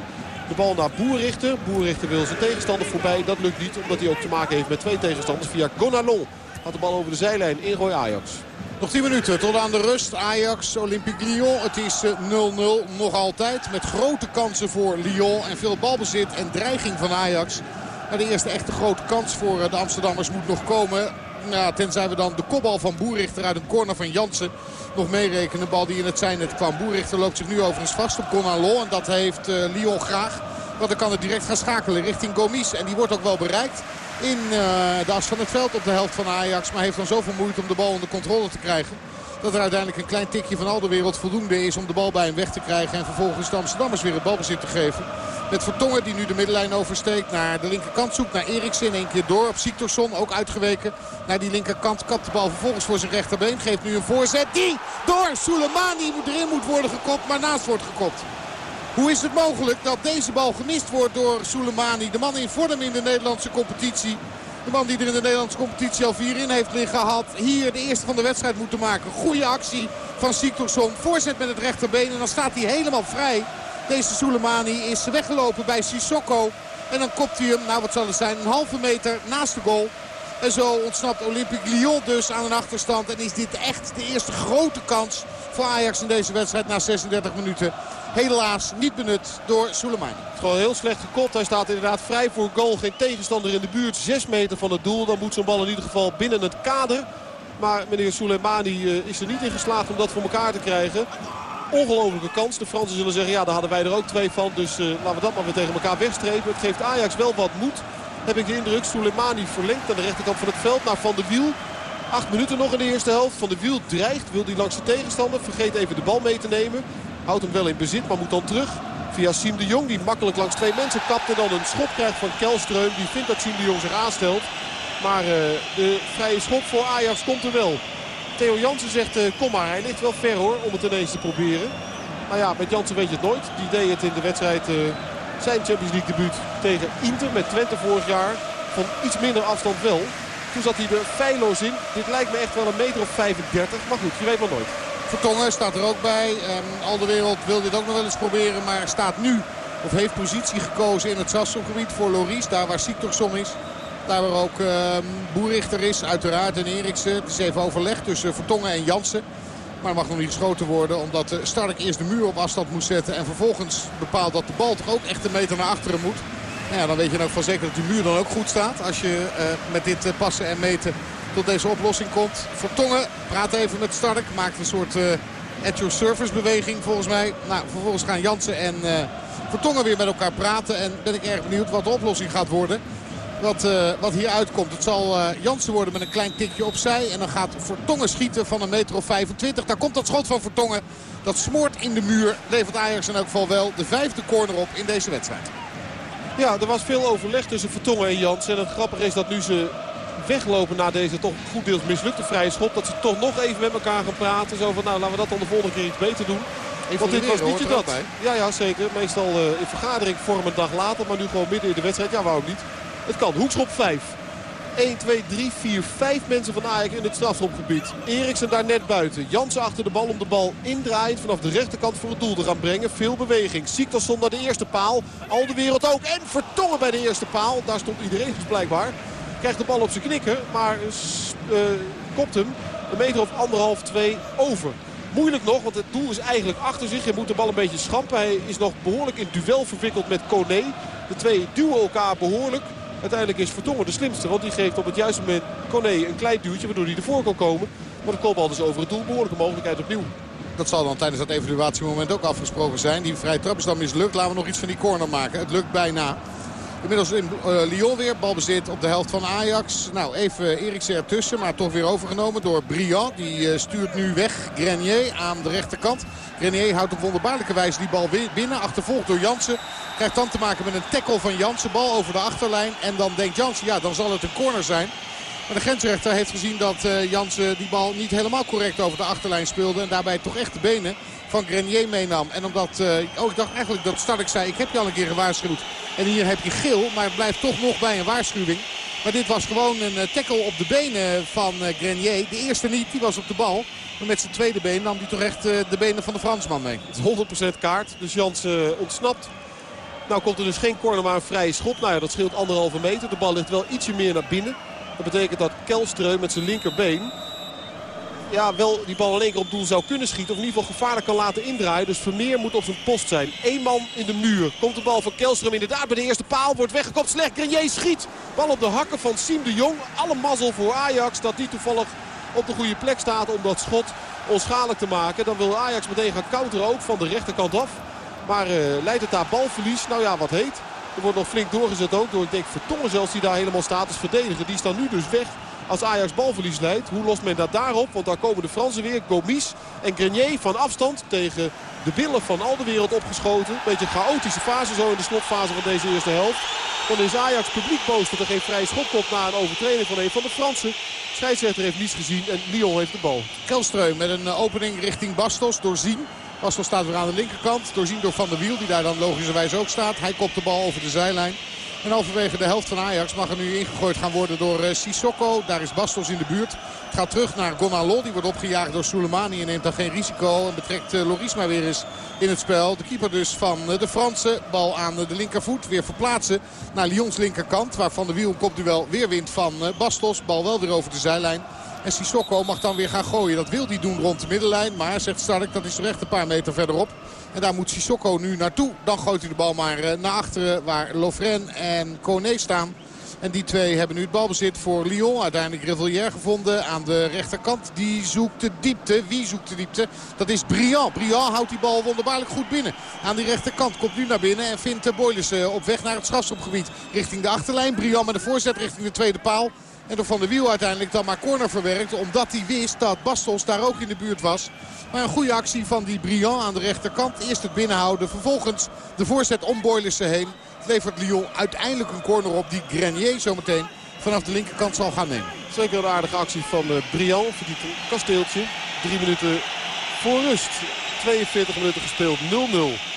De bal naar Boerrichter. Boerrichter wil zijn tegenstander voorbij. Dat lukt niet omdat hij ook te maken heeft met twee tegenstanders. Via Gonalon gaat de bal over de zijlijn. Ingooi Ajax. Nog 10 minuten tot aan de rust. Ajax, Olympique Lyon. Het is 0-0 nog altijd. Met grote kansen voor Lyon. En veel balbezit en dreiging van Ajax. Maar de eerste echte grote kans voor de Amsterdammers moet nog komen. Tenzij we dan de kopbal van Boerichter uit een corner van Jansen nog meerekenen. Bal die in het zijnet kwam. Boerichter loopt zich nu overigens vast op Gonalon. En dat heeft uh, Lyon graag. Want dan kan het direct gaan schakelen richting Gomis. En die wordt ook wel bereikt in uh, de as van het veld op de helft van Ajax. Maar heeft dan zoveel moeite om de bal onder controle te krijgen. Dat er uiteindelijk een klein tikje van al de wereld voldoende is om de bal bij hem weg te krijgen. En vervolgens de Amsterdammers weer het balbezit te geven. Met Vertongen die nu de middenlijn oversteekt naar de linkerkant zoekt. Naar Eriksen één keer door op Siktorsson. Ook uitgeweken naar die linkerkant. Kapt de bal vervolgens voor zijn rechterbeen. Geeft nu een voorzet die door Soleimani erin moet worden gekopt. Maar naast wordt gekopt. Hoe is het mogelijk dat deze bal gemist wordt door Soleimani? De man in vorm in de Nederlandse competitie. De man die er in de Nederlandse competitie al vier in heeft gehad. Hier de eerste van de wedstrijd moeten maken. Goede actie van Siktorsson. Voorzet met het rechterbeen en dan staat hij helemaal vrij. Deze Soleimani is weggelopen bij Sissoko. En dan kopt hij hem, nou wat zal het zijn, een halve meter naast de goal. En zo ontsnapt Olympique Lyon dus aan een achterstand. En is dit echt de eerste grote kans voor Ajax in deze wedstrijd na 36 minuten. Helaas niet benut door Soleimani. Gewoon heel slecht gekopt. Hij staat inderdaad vrij voor goal. Geen tegenstander in de buurt. 6 meter van het doel. Dan moet zo'n bal in ieder geval binnen het kader. Maar meneer Soleimani is er niet in geslaagd om dat voor elkaar te krijgen. Ongelofelijke kans. De Fransen zullen zeggen, ja daar hadden wij er ook twee van. Dus uh, laten we dat maar weer tegen elkaar wegstrepen. Het geeft Ajax wel wat moed. Heb ik de indruk. Soleimani verlengt aan de rechterkant van het veld naar Van de Wiel. Acht minuten nog in de eerste helft. Van de Wiel dreigt. Wil die langs de tegenstander. Vergeet even de bal mee te nemen. Houdt hem wel in bezit, maar moet dan terug. Via Siem de Jong, die makkelijk langs twee mensen kapt. En dan een schop krijgt van Kelstreum. Die vindt dat Siem de Jong zich aanstelt. Maar uh, de vrije schop voor Ajax komt er wel. Theo Jansen zegt, uh, kom maar. Hij ligt wel ver hoor, om het ineens te proberen. Maar ja, met Jansen weet je het nooit. Die deed het in de wedstrijd, uh, zijn Champions League debuut tegen Inter met Twente vorig jaar. Van iets minder afstand wel. Toen zat hij er feilloos in. Dit lijkt me echt wel een meter of 35. Maar goed, je weet maar nooit. Vertongen staat er ook bij. Um, al de wereld wil dit ook nog wel eens proberen. Maar staat nu, of heeft positie gekozen in het Sasselgebied voor Loris. Daar waar Siktorsson is. Daar waar ook um, Boerichter is, uiteraard. En Eriksen. Het is even overleg tussen Vertongen en Jansen. Maar mag nog niet geschoten worden. Omdat Stark eerst de muur op afstand moest zetten. En vervolgens bepaalt dat de bal toch ook echt een meter naar achteren moet. Nou ja, dan weet je ook van zeker dat die muur dan ook goed staat. Als je uh, met dit uh, passen en meten tot deze oplossing komt. Vertongen praat even met Stark. Maakt een soort uh, at your service beweging volgens mij. Nou, vervolgens gaan Jansen en uh, Vertongen weer met elkaar praten. En ben ik erg benieuwd wat de oplossing gaat worden. Wat, uh, wat hier uitkomt. Het zal Jansen worden met een klein tikje opzij. En dan gaat Vertongen schieten van een meter of 25. Daar komt dat schot van Vertongen. Dat smoort in de muur. Levert Ajax in elk geval wel de vijfde corner op in deze wedstrijd. Ja, er was veel overleg tussen Vertongen en Jansen. En het grappige is dat nu ze weglopen na deze toch goed deels mislukte vrije schop. Dat ze toch nog even met elkaar gaan praten. Zo van nou laten we dat dan de volgende keer iets beter doen. Want dit was niet je dat. Ja, ja, zeker. Meestal uh, in vergadering vorm een dag later. Maar nu gewoon midden in de wedstrijd. Ja, waarom niet? Het kan. Hoekschop 5. 1, 2, 3, 4, 5 mensen van Ajax in het strafschopgebied. Eriksen daar net buiten. Jansen achter de bal om de bal indraaiend vanaf de rechterkant voor het doel te gaan brengen. Veel beweging. Siktorsson naar de eerste paal. Al de wereld ook. En Vertongen bij de eerste paal. Daar stond iedereen dus blijkbaar. Krijgt de bal op zijn knikker. Maar uh, kopt hem een meter of anderhalf, twee over. Moeilijk nog, want het doel is eigenlijk achter zich. Je moet de bal een beetje schampen. Hij is nog behoorlijk in duel verwikkeld met Kone. De twee duwen elkaar behoorlijk. Uiteindelijk is Vertongen de slimste. Want die geeft op het juiste moment Kone een klein duwtje. Waardoor hij ervoor kan komen. Maar de kopbal dus over het doel. Behoorlijke mogelijkheid opnieuw. Dat zal dan tijdens dat evaluatiemoment ook afgesproken zijn. Die vrije trap is dan mislukt. Laten we nog iets van die corner maken. Het lukt bijna. Inmiddels in uh, Lyon weer. Balbezit op de helft van Ajax. Nou, even Eriksen ertussen. Maar toch weer overgenomen door Briand. Die uh, stuurt nu weg Grenier aan de rechterkant. Grenier houdt op wonderbaarlijke wijze die bal binnen. Achtervolgd door Jansen. Krijgt dan te maken met een tackle van Jansen. Bal over de achterlijn. En dan denkt Jansen, ja, dan zal het een corner zijn. Maar de grensrechter heeft gezien dat uh, Jansen die bal niet helemaal correct over de achterlijn speelde. En daarbij toch echt de benen van Grenier meenam. En omdat, uh, oh ik dacht eigenlijk dat Stark zei, ik heb je al een keer gewaarschuwd. En hier heb je geel, maar het blijft toch nog bij een waarschuwing. Maar dit was gewoon een tackle op de benen van Grenier. De eerste niet, die was op de bal. Maar met zijn tweede been nam hij toch echt de benen van de Fransman mee. Het is 100% kaart, dus Jansen ontsnapt. Nou komt er dus geen corner, maar een vrije schop. Nou ja, dat scheelt anderhalve meter. De bal ligt wel ietsje meer naar binnen. Dat betekent dat Kelstreu met zijn linkerbeen ja, wel die bal één keer op doel zou kunnen schieten. Of in ieder geval gevaarlijk kan laten indraaien. Dus Vermeer moet op zijn post zijn. Eén man in de muur. Komt de bal van Kelstrom inderdaad bij de eerste paal. Wordt weggekopt. Slecht. Grenier schiet. Bal op de hakken van Siem de Jong. Alle mazzel voor Ajax dat die toevallig op de goede plek staat om dat schot onschadelijk te maken. Dan wil Ajax meteen gaan counteren ook van de rechterkant af. Maar uh, leidt het daar balverlies? Nou ja, wat heet. Er wordt nog flink doorgezet ook door, ik denk, Vertongen zelfs die daar helemaal staat als verdediger. Die is dan nu dus weg als Ajax balverlies leidt. Hoe lost men dat daarop? Want daar komen de Fransen weer. Gomis en Grenier van afstand tegen de billen van al de wereld opgeschoten. Beetje chaotische fase zo in de slotfase van deze eerste helft. Dan is Ajax publiek boos dat er geen vrije schot komt na een overtreding van een van de Fransen. Scheidsrechter heeft niets gezien en Lyon heeft de bal. Kelstreu met een opening richting Bastos doorzien. Bastos staat weer aan de linkerkant. Doorzien door Van der Wiel die daar dan logischerwijs ook staat. Hij kopt de bal over de zijlijn. En halverwege de helft van Ajax mag er nu ingegooid gaan worden door uh, Sissoko. Daar is Bastos in de buurt. Gaat terug naar Gonalo. Die wordt opgejaagd door Soleimani en neemt dan geen risico. En betrekt uh, Loris maar weer eens in het spel. De keeper dus van uh, de Fransen. Bal aan de linkervoet. Weer verplaatsen naar Lyons linkerkant. Waar Van de Wiel kopduel weer wint van Bastos. Bal wel weer over de zijlijn. En Sissoko mag dan weer gaan gooien. Dat wil hij doen rond de middenlijn. Maar zegt Stark dat is er echt een paar meter verderop. En daar moet Sissoko nu naartoe. Dan gooit hij de bal maar eh, naar achteren waar Lovren en Kone staan. En die twee hebben nu het balbezit voor Lyon. Uiteindelijk Revelier gevonden aan de rechterkant. Die zoekt de diepte. Wie zoekt de diepte? Dat is Briand. Briand houdt die bal wonderbaarlijk goed binnen. Aan die rechterkant komt nu naar binnen en vindt Boylissen eh, op weg naar het strafschopgebied. Richting de achterlijn. Briand met de voorzet richting de tweede paal. En door Van der Wiel uiteindelijk dan maar corner verwerkt. Omdat hij wist dat Bastos daar ook in de buurt was. Maar een goede actie van die Briand aan de rechterkant. Eerst het binnenhouden. Vervolgens de voorzet om Boylissen heen. Het levert Lyon uiteindelijk een corner op die Grenier zometeen vanaf de linkerkant zal gaan nemen. Zeker een aardige actie van uh, Briand. Verdient een kasteeltje. Drie minuten voor rust. 42 minuten gespeeld. 0-0.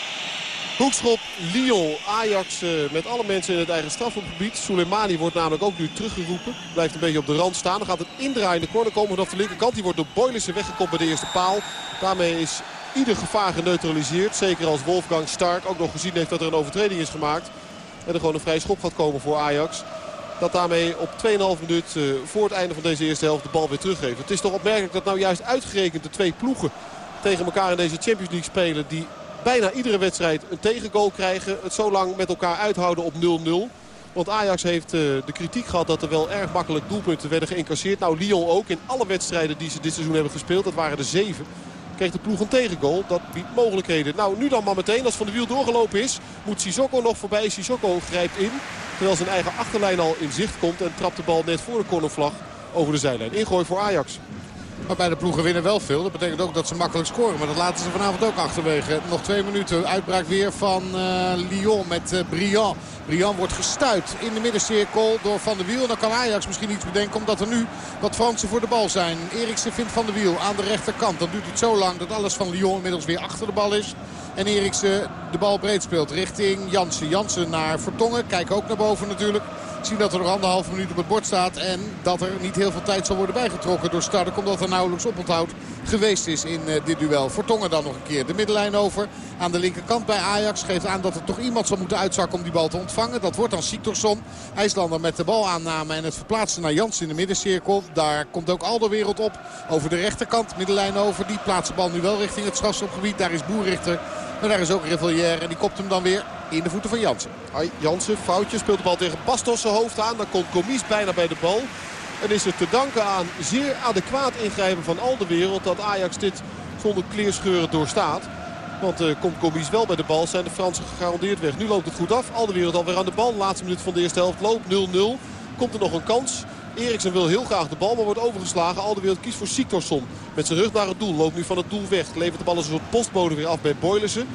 Hoekschop Lyon. Ajax uh, met alle mensen in het eigen strafgebied. Soleimani wordt namelijk ook nu teruggeroepen. Blijft een beetje op de rand staan. Dan gaat het indraaien. De corner komen vanaf de linkerkant. Die wordt door Boylissen weggekopt bij de eerste paal. Daarmee is ieder gevaar geneutraliseerd. Zeker als Wolfgang Stark ook nog gezien heeft dat er een overtreding is gemaakt. En er gewoon een vrije schop gaat komen voor Ajax. Dat daarmee op 2,5 minuut uh, voor het einde van deze eerste helft de bal weer teruggeeft. Het is toch opmerkelijk dat nou juist uitgerekend de twee ploegen tegen elkaar in deze Champions League spelen. Die bijna iedere wedstrijd een tegengoal krijgen. Het zo lang met elkaar uithouden op 0-0. Want Ajax heeft uh, de kritiek gehad dat er wel erg makkelijk doelpunten werden geïncasseerd. Nou, Lyon ook. In alle wedstrijden die ze dit seizoen hebben gespeeld, dat waren er zeven. Kreeg de ploeg een tegengoal. Dat biedt mogelijkheden. Nou, nu dan maar meteen. Als Van de Wiel doorgelopen is, moet Sissoko nog voorbij. Sissoko grijpt in. Terwijl zijn eigen achterlijn al in zicht komt. En trapt de bal net voor de cornervlag over de zijlijn. Ingooi voor Ajax. Maar beide ploegen winnen wel veel. Dat betekent ook dat ze makkelijk scoren. Maar dat laten ze vanavond ook achterwege. Nog twee minuten. Uitbraak weer van uh, Lyon met uh, Briand. Briand wordt gestuit in de middencirkel door Van der Wiel. Dan kan Ajax misschien iets bedenken omdat er nu wat Fransen voor de bal zijn. Eriksen vindt Van der Wiel aan de rechterkant. Dan duurt het zo lang dat alles van Lyon inmiddels weer achter de bal is. En Eriksen de bal breed speelt richting Jansen. Jansen naar Vertongen. Kijk ook naar boven natuurlijk. Zien dat er nog anderhalve minuut op het bord staat. En dat er niet heel veel tijd zal worden bijgetrokken door Stadek. Omdat er nauwelijks oponthoud geweest is in uh, dit duel. Vertongen dan nog een keer de middenlijn over. Aan de linkerkant bij Ajax geeft aan dat er toch iemand zal moeten uitzakken om die bal te ontvangen. Dat wordt dan Siktorsson. IJslander met de balaanname en het verplaatsen naar Jans in de middencirkel. Daar komt ook Alderwereld op. Over de rechterkant, middenlijn over. Die plaatst de bal nu wel richting het strafschopgebied. Daar is Boerrichter. Maar daar is ook Rivalier en die kopt hem dan weer in de voeten van Jansen. Jansen, foutje, speelt de bal tegen Bastos zijn hoofd aan. Dan komt Comis bijna bij de bal. En is het te danken aan zeer adequaat ingrijpen van al de wereld dat Ajax dit zonder kleerscheuren doorstaat. Want uh, komt Comis wel bij de bal, zijn de Fransen gegarandeerd weg. Nu loopt het goed af. Al de wereld alweer aan de bal. Laatste minuut van de eerste helft loopt 0-0. Komt er nog een kans. Eriksen wil heel graag de bal, maar wordt overgeslagen. Al de wereld kiest voor Siktorsson. Met zijn rug naar het doel. Loopt nu van het doel weg. Levert de bal als een soort postbode weer af bij Boylissen.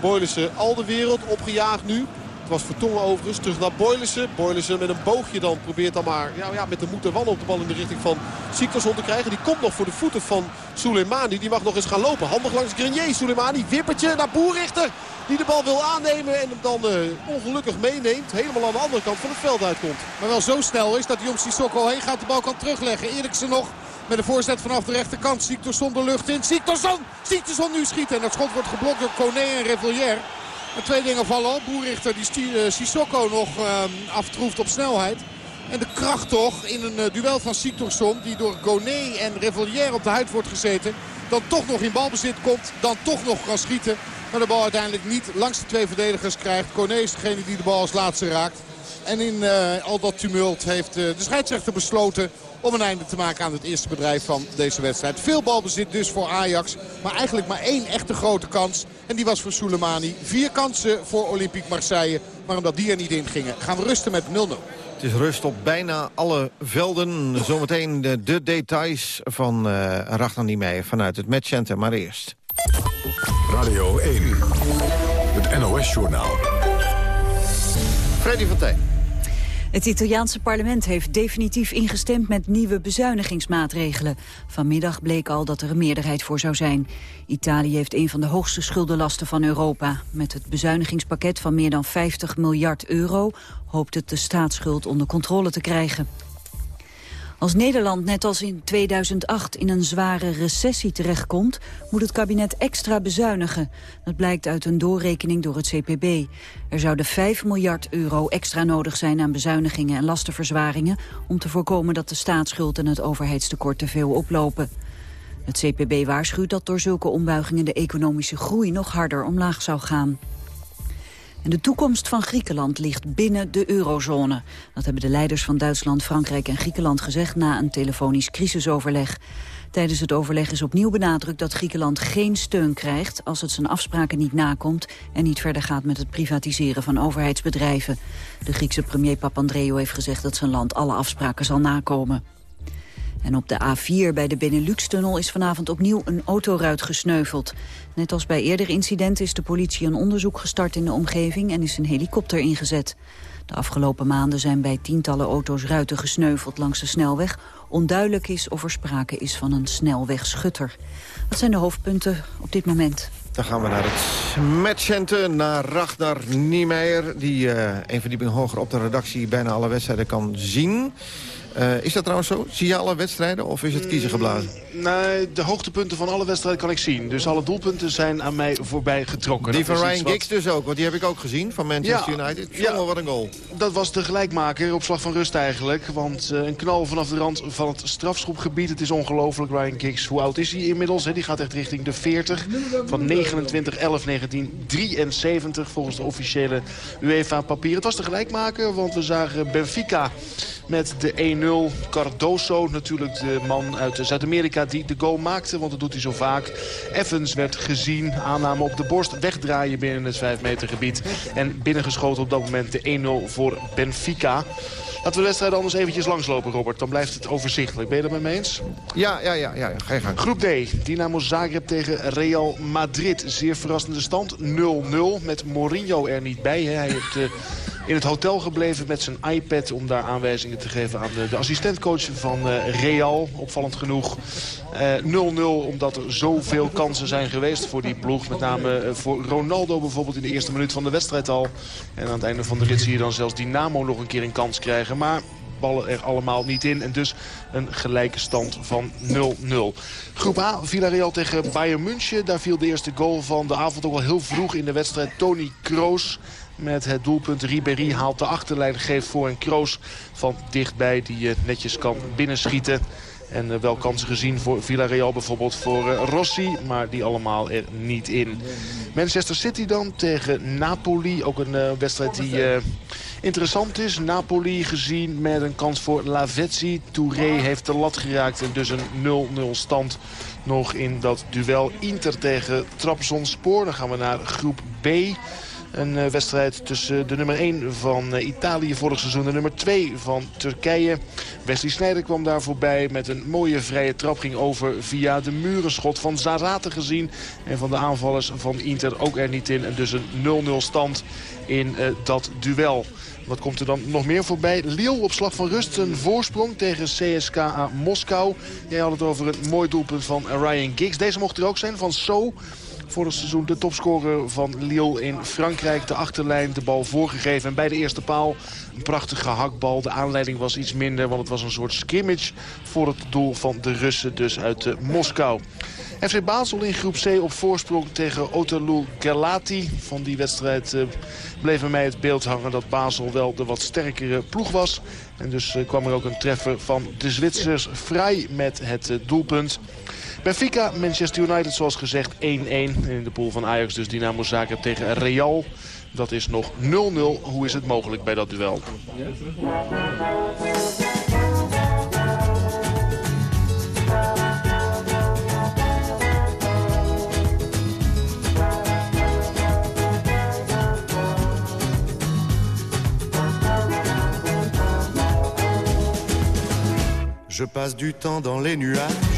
Boylissen wereld opgejaagd nu. Het was Vertongen overigens. Terug naar Boylissen. Boylissen met een boogje dan probeert dan maar ja, ja, met de moed en wallen op de bal in de richting van Siktorsson te krijgen. Die komt nog voor de voeten van Soleimani. Die mag nog eens gaan lopen. Handig langs Grenier. Soleimani wippertje naar Boerrichter. Die de bal wil aannemen en hem dan uh, ongelukkig meeneemt. Helemaal aan de andere kant van het veld uitkomt. Maar wel zo snel is dat Jong Sissoko heen gaat de bal kan terugleggen. Eriksen nog met een voorzet vanaf de rechterkant. Siktorsson de lucht in. Siktorsson! Siktorsson nu schieten. En dat schot wordt geblokt door Kone en Revelier. Maar twee dingen vallen op. Boerrichter die uh, Sissoko nog uh, aftroeft op snelheid. En de kracht toch in een uh, duel van Siktorsson. Die door Goné en Revelier op de huid wordt gezeten. Dan toch nog in balbezit komt. Dan toch nog kan schieten. Maar de bal uiteindelijk niet langs de twee verdedigers krijgt. Corné is degene die de bal als laatste raakt. En in uh, al dat tumult heeft de scheidsrechter besloten om een einde te maken aan het eerste bedrijf van deze wedstrijd. Veel balbezit dus voor Ajax. Maar eigenlijk maar één echte grote kans. En die was voor Soleimani. Vier kansen voor Olympique Marseille. Maar omdat die er niet in gingen gaan we rusten met 0-0. Het is rust op bijna alle velden. Zometeen de, de details van uh, Ragnar Niemeyer vanuit het matchcenter. Maar eerst. Radio 1, het NOS-journaal. Freddy van Tijn. Het Italiaanse parlement heeft definitief ingestemd met nieuwe bezuinigingsmaatregelen. Vanmiddag bleek al dat er een meerderheid voor zou zijn. Italië heeft een van de hoogste schuldenlasten van Europa. Met het bezuinigingspakket van meer dan 50 miljard euro hoopt het de staatsschuld onder controle te krijgen. Als Nederland net als in 2008 in een zware recessie terechtkomt... moet het kabinet extra bezuinigen. Dat blijkt uit een doorrekening door het CPB. Er zouden 5 miljard euro extra nodig zijn aan bezuinigingen en lastenverzwaringen... om te voorkomen dat de staatsschuld en het overheidstekort te veel oplopen. Het CPB waarschuwt dat door zulke ombuigingen de economische groei nog harder omlaag zou gaan. En de toekomst van Griekenland ligt binnen de eurozone. Dat hebben de leiders van Duitsland, Frankrijk en Griekenland gezegd... na een telefonisch crisisoverleg. Tijdens het overleg is opnieuw benadrukt dat Griekenland geen steun krijgt... als het zijn afspraken niet nakomt en niet verder gaat met het privatiseren van overheidsbedrijven. De Griekse premier Papandreou heeft gezegd dat zijn land alle afspraken zal nakomen. En op de A4 bij de Benelux-tunnel is vanavond opnieuw een autoruit gesneuveld. Net als bij eerder incidenten is de politie een onderzoek gestart in de omgeving en is een helikopter ingezet. De afgelopen maanden zijn bij tientallen auto's ruiten gesneuveld langs de snelweg. Onduidelijk is of er sprake is van een snelwegschutter. Dat zijn de hoofdpunten op dit moment. Dan gaan we naar het matchcenter, naar Ragnar Niemeyer... die uh, een verdieping hoger op de redactie bijna alle wedstrijden kan zien. Uh, is dat trouwens zo? Zie je alle wedstrijden of is het kiezen geblazen? Mm, nee, de hoogtepunten van alle wedstrijden kan ik zien. Dus alle doelpunten zijn aan mij voorbij getrokken. Die van Ryan wat... Giggs dus ook, want die heb ik ook gezien van Manchester ja, United. Ja, wat een goal. Dat was de gelijkmaker op slag van rust eigenlijk. Want uh, een knal vanaf de rand van het strafschopgebied. Het is ongelooflijk, Ryan Giggs. Hoe oud is hij inmiddels? He? Die gaat echt richting de 40. Van 29, 11, 1973 volgens de officiële UEFA-papier. Het was de gelijkmaker, want we zagen Benfica met de 1-0. Cardoso, natuurlijk de man uit Zuid-Amerika die de goal maakte. Want dat doet hij zo vaak. Evans werd gezien, aanname op de borst. Wegdraaien binnen het 5 meter gebied. En binnengeschoten op dat moment de 1-0 voor Benfica. Laten we de wedstrijd anders eventjes langslopen, Robert. Dan blijft het overzichtelijk. Ben je het met me eens? Ja, ja, ja. ja. Ga je gang. Groep D. Dynamo Zagreb tegen Real Madrid. Zeer verrassende stand. 0-0. Met Mourinho er niet bij. Hè. Hij heeft... Uh, in het hotel gebleven met zijn iPad... om daar aanwijzingen te geven aan de, de assistentcoach van Real. Opvallend genoeg 0-0 omdat er zoveel kansen zijn geweest voor die ploeg. Met name voor Ronaldo bijvoorbeeld in de eerste minuut van de wedstrijd al. En aan het einde van de rit zie je dan zelfs Dynamo nog een keer een kans krijgen. Maar ballen er allemaal niet in. En dus een gelijke stand van 0-0. Groep A, Villarreal tegen Bayern München. Daar viel de eerste goal van de avond ook al heel vroeg in de wedstrijd. Tony Kroos met het doelpunt. Ribéry haalt de achterlijn, geeft voor een Kroos van dichtbij die netjes kan binnenschieten. En eh, wel kansen gezien voor Villarreal bijvoorbeeld voor eh, Rossi. Maar die allemaal er niet in. Manchester City dan tegen Napoli. Ook een wedstrijd die interessant is. Napoli gezien met een kans voor Lavezzi. Touré heeft de lat geraakt en dus een 0-0 stand nog in dat duel. Inter tegen Trabzonspor. Dan gaan we naar groep B. Een uh, wedstrijd tussen de nummer 1 van uh, Italië vorig seizoen... de nummer 2 van Turkije. Wesley Sneijder kwam daar voorbij met een mooie vrije trap. Ging over via de murenschot van Zarate gezien. En van de aanvallers van Inter ook er niet in. En dus een 0-0 stand in uh, dat duel. Wat komt er dan nog meer voorbij? Lille op slag van rust. Een voorsprong tegen CSKA Moskou. Jij had het over een mooi doelpunt van Ryan Giggs. Deze mocht er ook zijn van So vorig seizoen de topscorer van Lille in Frankrijk. De achterlijn, de bal voorgegeven. En bij de eerste paal een prachtige hakbal. De aanleiding was iets minder, want het was een soort scrimmage... voor het doel van de Russen, dus uit uh, Moskou. FC Basel in groep C op voorsprong tegen Otelul Galati. Van die wedstrijd uh, bleef mij het beeld hangen dat Basel wel de wat sterkere ploeg was. En dus uh, kwam er ook een treffer van de Zwitsers vrij met het doelpunt. Benfica, Manchester United zoals gezegd 1-1. In de pool van Ajax dus Dynamo Zagreb tegen Real. Dat is nog 0-0. Hoe is het mogelijk bij dat duel? Je passe du temps dans les nuages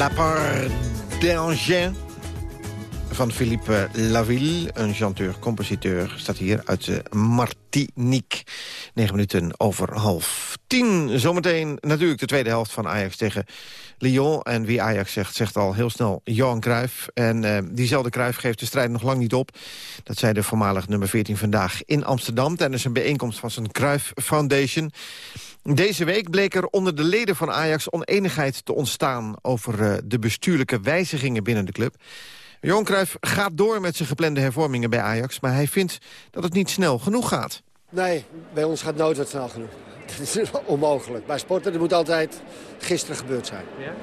La Part d'Angers van Philippe Laville, een chanteur-compositeur, staat hier uit uh, Martinique. 9 minuten over half tien. Zometeen natuurlijk de tweede helft van Ajax tegen Lyon. En wie Ajax zegt, zegt al heel snel Johan Cruijff. En uh, diezelfde Cruijff geeft de strijd nog lang niet op. Dat zei de voormalig nummer 14 vandaag in Amsterdam... tijdens een bijeenkomst van zijn Cruijff Foundation. Deze week bleek er onder de leden van Ajax oneenigheid te ontstaan... over uh, de bestuurlijke wijzigingen binnen de club. Johan Cruijff gaat door met zijn geplande hervormingen bij Ajax... maar hij vindt dat het niet snel genoeg gaat. Nee, bij ons gaat nooit wat snel genoeg. Dat is onmogelijk. Bij sporten dat moet altijd gisteren gebeurd zijn. Ja?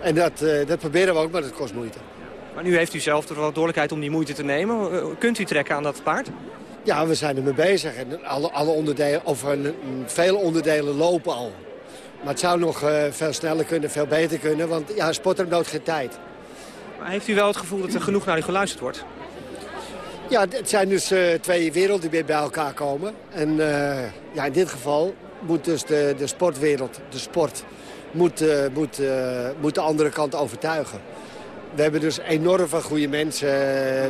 En dat, uh, dat proberen we ook, maar dat kost moeite. Maar nu heeft u zelf toch wel duidelijkheid om die moeite te nemen. Kunt u trekken aan dat paard? Ja, we zijn ermee bezig. En alle, alle onderdelen, of een, vele onderdelen lopen al. Maar het zou nog uh, veel sneller kunnen, veel beter kunnen. Want ja, sport nooit geen tijd. Maar heeft u wel het gevoel dat er genoeg naar u geluisterd wordt? Ja, het zijn dus uh, twee werelden die weer bij elkaar komen. En uh, ja, in dit geval moet dus de, de sportwereld, de sport, moet, moet, moet de andere kant overtuigen. We hebben dus enorm veel goede mensen.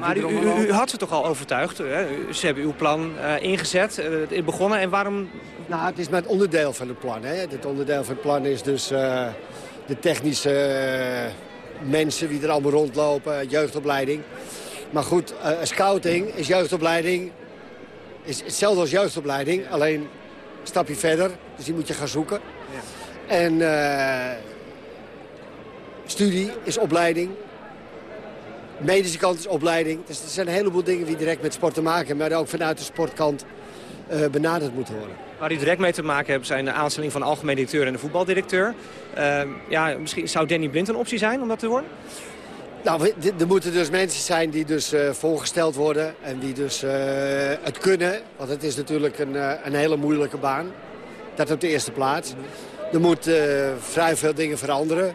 Maar u, u, u, had ze toch al overtuigd? Hè? Ze hebben uw plan ingezet, begonnen. En waarom... Nou, het is maar het onderdeel van het plan. Hè? Het onderdeel van het plan is dus de technische mensen die er allemaal rondlopen, jeugdopleiding. Maar goed, uh, scouting is jeugdopleiding, is hetzelfde als jeugdopleiding, alleen een stapje verder. Dus die moet je gaan zoeken. Ja. En uh, studie is opleiding. Medische kant is opleiding. Dus er zijn een heleboel dingen die direct met sport te maken hebben... maar ook vanuit de sportkant uh, benaderd moeten worden. Waar die direct mee te maken hebben zijn de aanstelling van de algemeen directeur en de voetbaldirecteur. Uh, ja, misschien zou Danny Blind een optie zijn om dat te worden? Nou, er moeten dus mensen zijn die dus uh, voorgesteld worden en die dus uh, het kunnen. Want het is natuurlijk een, een hele moeilijke baan. Dat op de eerste plaats. Er moet vrij veel dingen veranderen.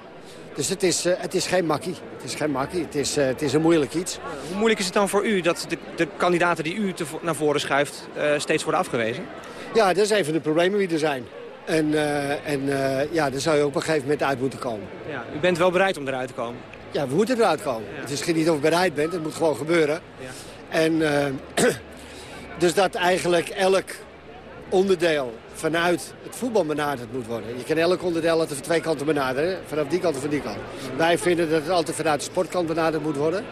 Dus het is, het is geen makkie. Het is geen makkie. Het is, het is een moeilijk iets. Hoe moeilijk is het dan voor u dat de, de kandidaten die u te, naar voren schuift steeds worden afgewezen? Ja, dat is een van de problemen die er zijn. En, uh, en uh, ja, daar zou je ook op een gegeven moment uit moeten komen. Ja, u bent wel bereid om eruit te komen? Ja, we moeten eruit komen. Ja. Het is niet of je bereid bent, het moet gewoon gebeuren. Ja. En uh, dus dat eigenlijk elk onderdeel vanuit het voetbal benaderd moet worden. Je kan elk onderdeel altijd van twee kanten benaderen. Vanaf die kant of van die kant. Wij vinden dat het altijd vanuit de sportkant benaderd moet worden.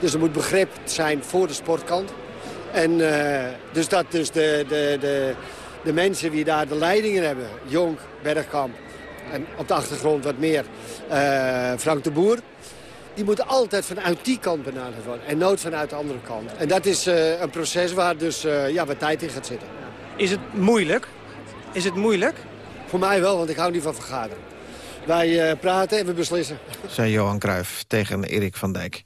Dus er moet begrip zijn voor de sportkant. En uh, dus dat dus de, de, de, de mensen die daar de leidingen hebben, Jonk, Bergkamp en op de achtergrond wat meer uh, Frank de Boer, die moeten altijd vanuit die kant benaderd worden en nooit vanuit de andere kant. En dat is uh, een proces waar dus ja, wat tijd in gaat zitten. Is het moeilijk? Is het moeilijk? Voor mij wel, want ik hou niet van vergaderen. Wij praten en we beslissen. Zei Johan Cruijff tegen Erik van Dijk.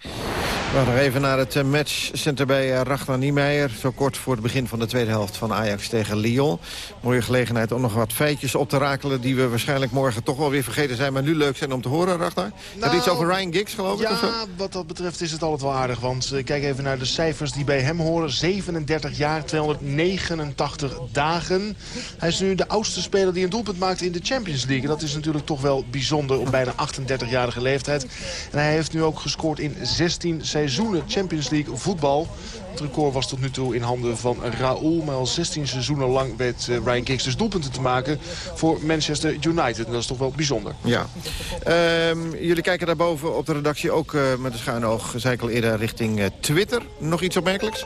We gaan nog even naar het eh, matchcenter bij eh, Ragnar Niemeyer. Zo kort voor het begin van de tweede helft van Ajax tegen Lyon. Mooie gelegenheid om nog wat feitjes op te rakelen... die we waarschijnlijk morgen toch wel weer vergeten zijn... maar nu leuk zijn om te horen, Ragnar. Nou, iets over Ryan Giggs, geloof ik? Ja, wat dat betreft is het altijd wel aardig. Want uh, kijk even naar de cijfers die bij hem horen. 37 jaar, 289 dagen. Hij is nu de oudste speler die een doelpunt maakt in de Champions League. Dat is natuurlijk toch wel bijzonder op bijna 38-jarige leeftijd. En hij heeft nu ook gescoord in 16 seizoenen Champions League voetbal. Het record was tot nu toe in handen van Raoul. Maar al 16 seizoenen lang weet eh, Ryan Giggs dus doelpunten te maken voor Manchester United. En dat is toch wel bijzonder. Ja. Um, jullie kijken daarboven op de redactie ook uh, met een schuine oog, zei ik al eerder, richting uh, Twitter. Nog iets opmerkelijks?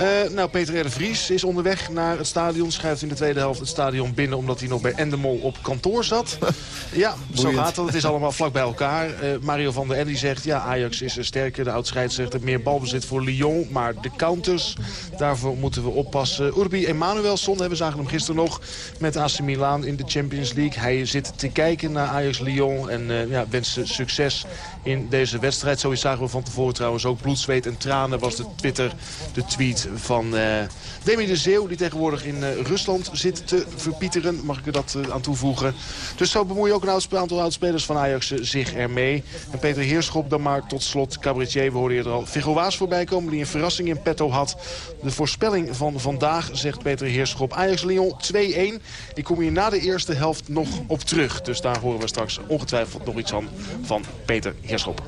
Uh, nou, Peter R. Vries is onderweg naar het stadion. Schrijft in de tweede helft het stadion binnen... omdat hij nog bij Endemol op kantoor zat. ja, zo gaat het. Het is allemaal vlak bij elkaar. Mario van der Ende zegt... ja, Ajax is sterker. De oud-scheidsrechter meer balbezit voor Lyon. Maar de counters, daarvoor moeten we oppassen. Urbi Emanuelson, hebben zagen hem gisteren nog... met AC Milan in de Champions League. Hij zit te kijken naar Ajax-Lyon... en uh, ja, succes in deze wedstrijd. Zo zagen we van tevoren trouwens ook bloed, zweet en tranen... was de Twitter, de tweet van uh, Demi de Zeeuw... die tegenwoordig in uh, Rusland zit te verpieteren. Mag ik er dat aan toevoegen. Dus zo bemoeien ook een aantal oudspelers van Ajax zich ermee. En Peter Heerschop dan maar tot slot cabaretier. We hoorden eerder al Figo Waas voorbij komen... die een verrassing in petto had. De voorspelling van vandaag, zegt Peter Heerschop. Ajax-Lyon 2-1. Ik kom hier na de eerste helft nog op terug. Dus daar horen we straks ongetwijfeld nog iets aan van Peter Heerschop.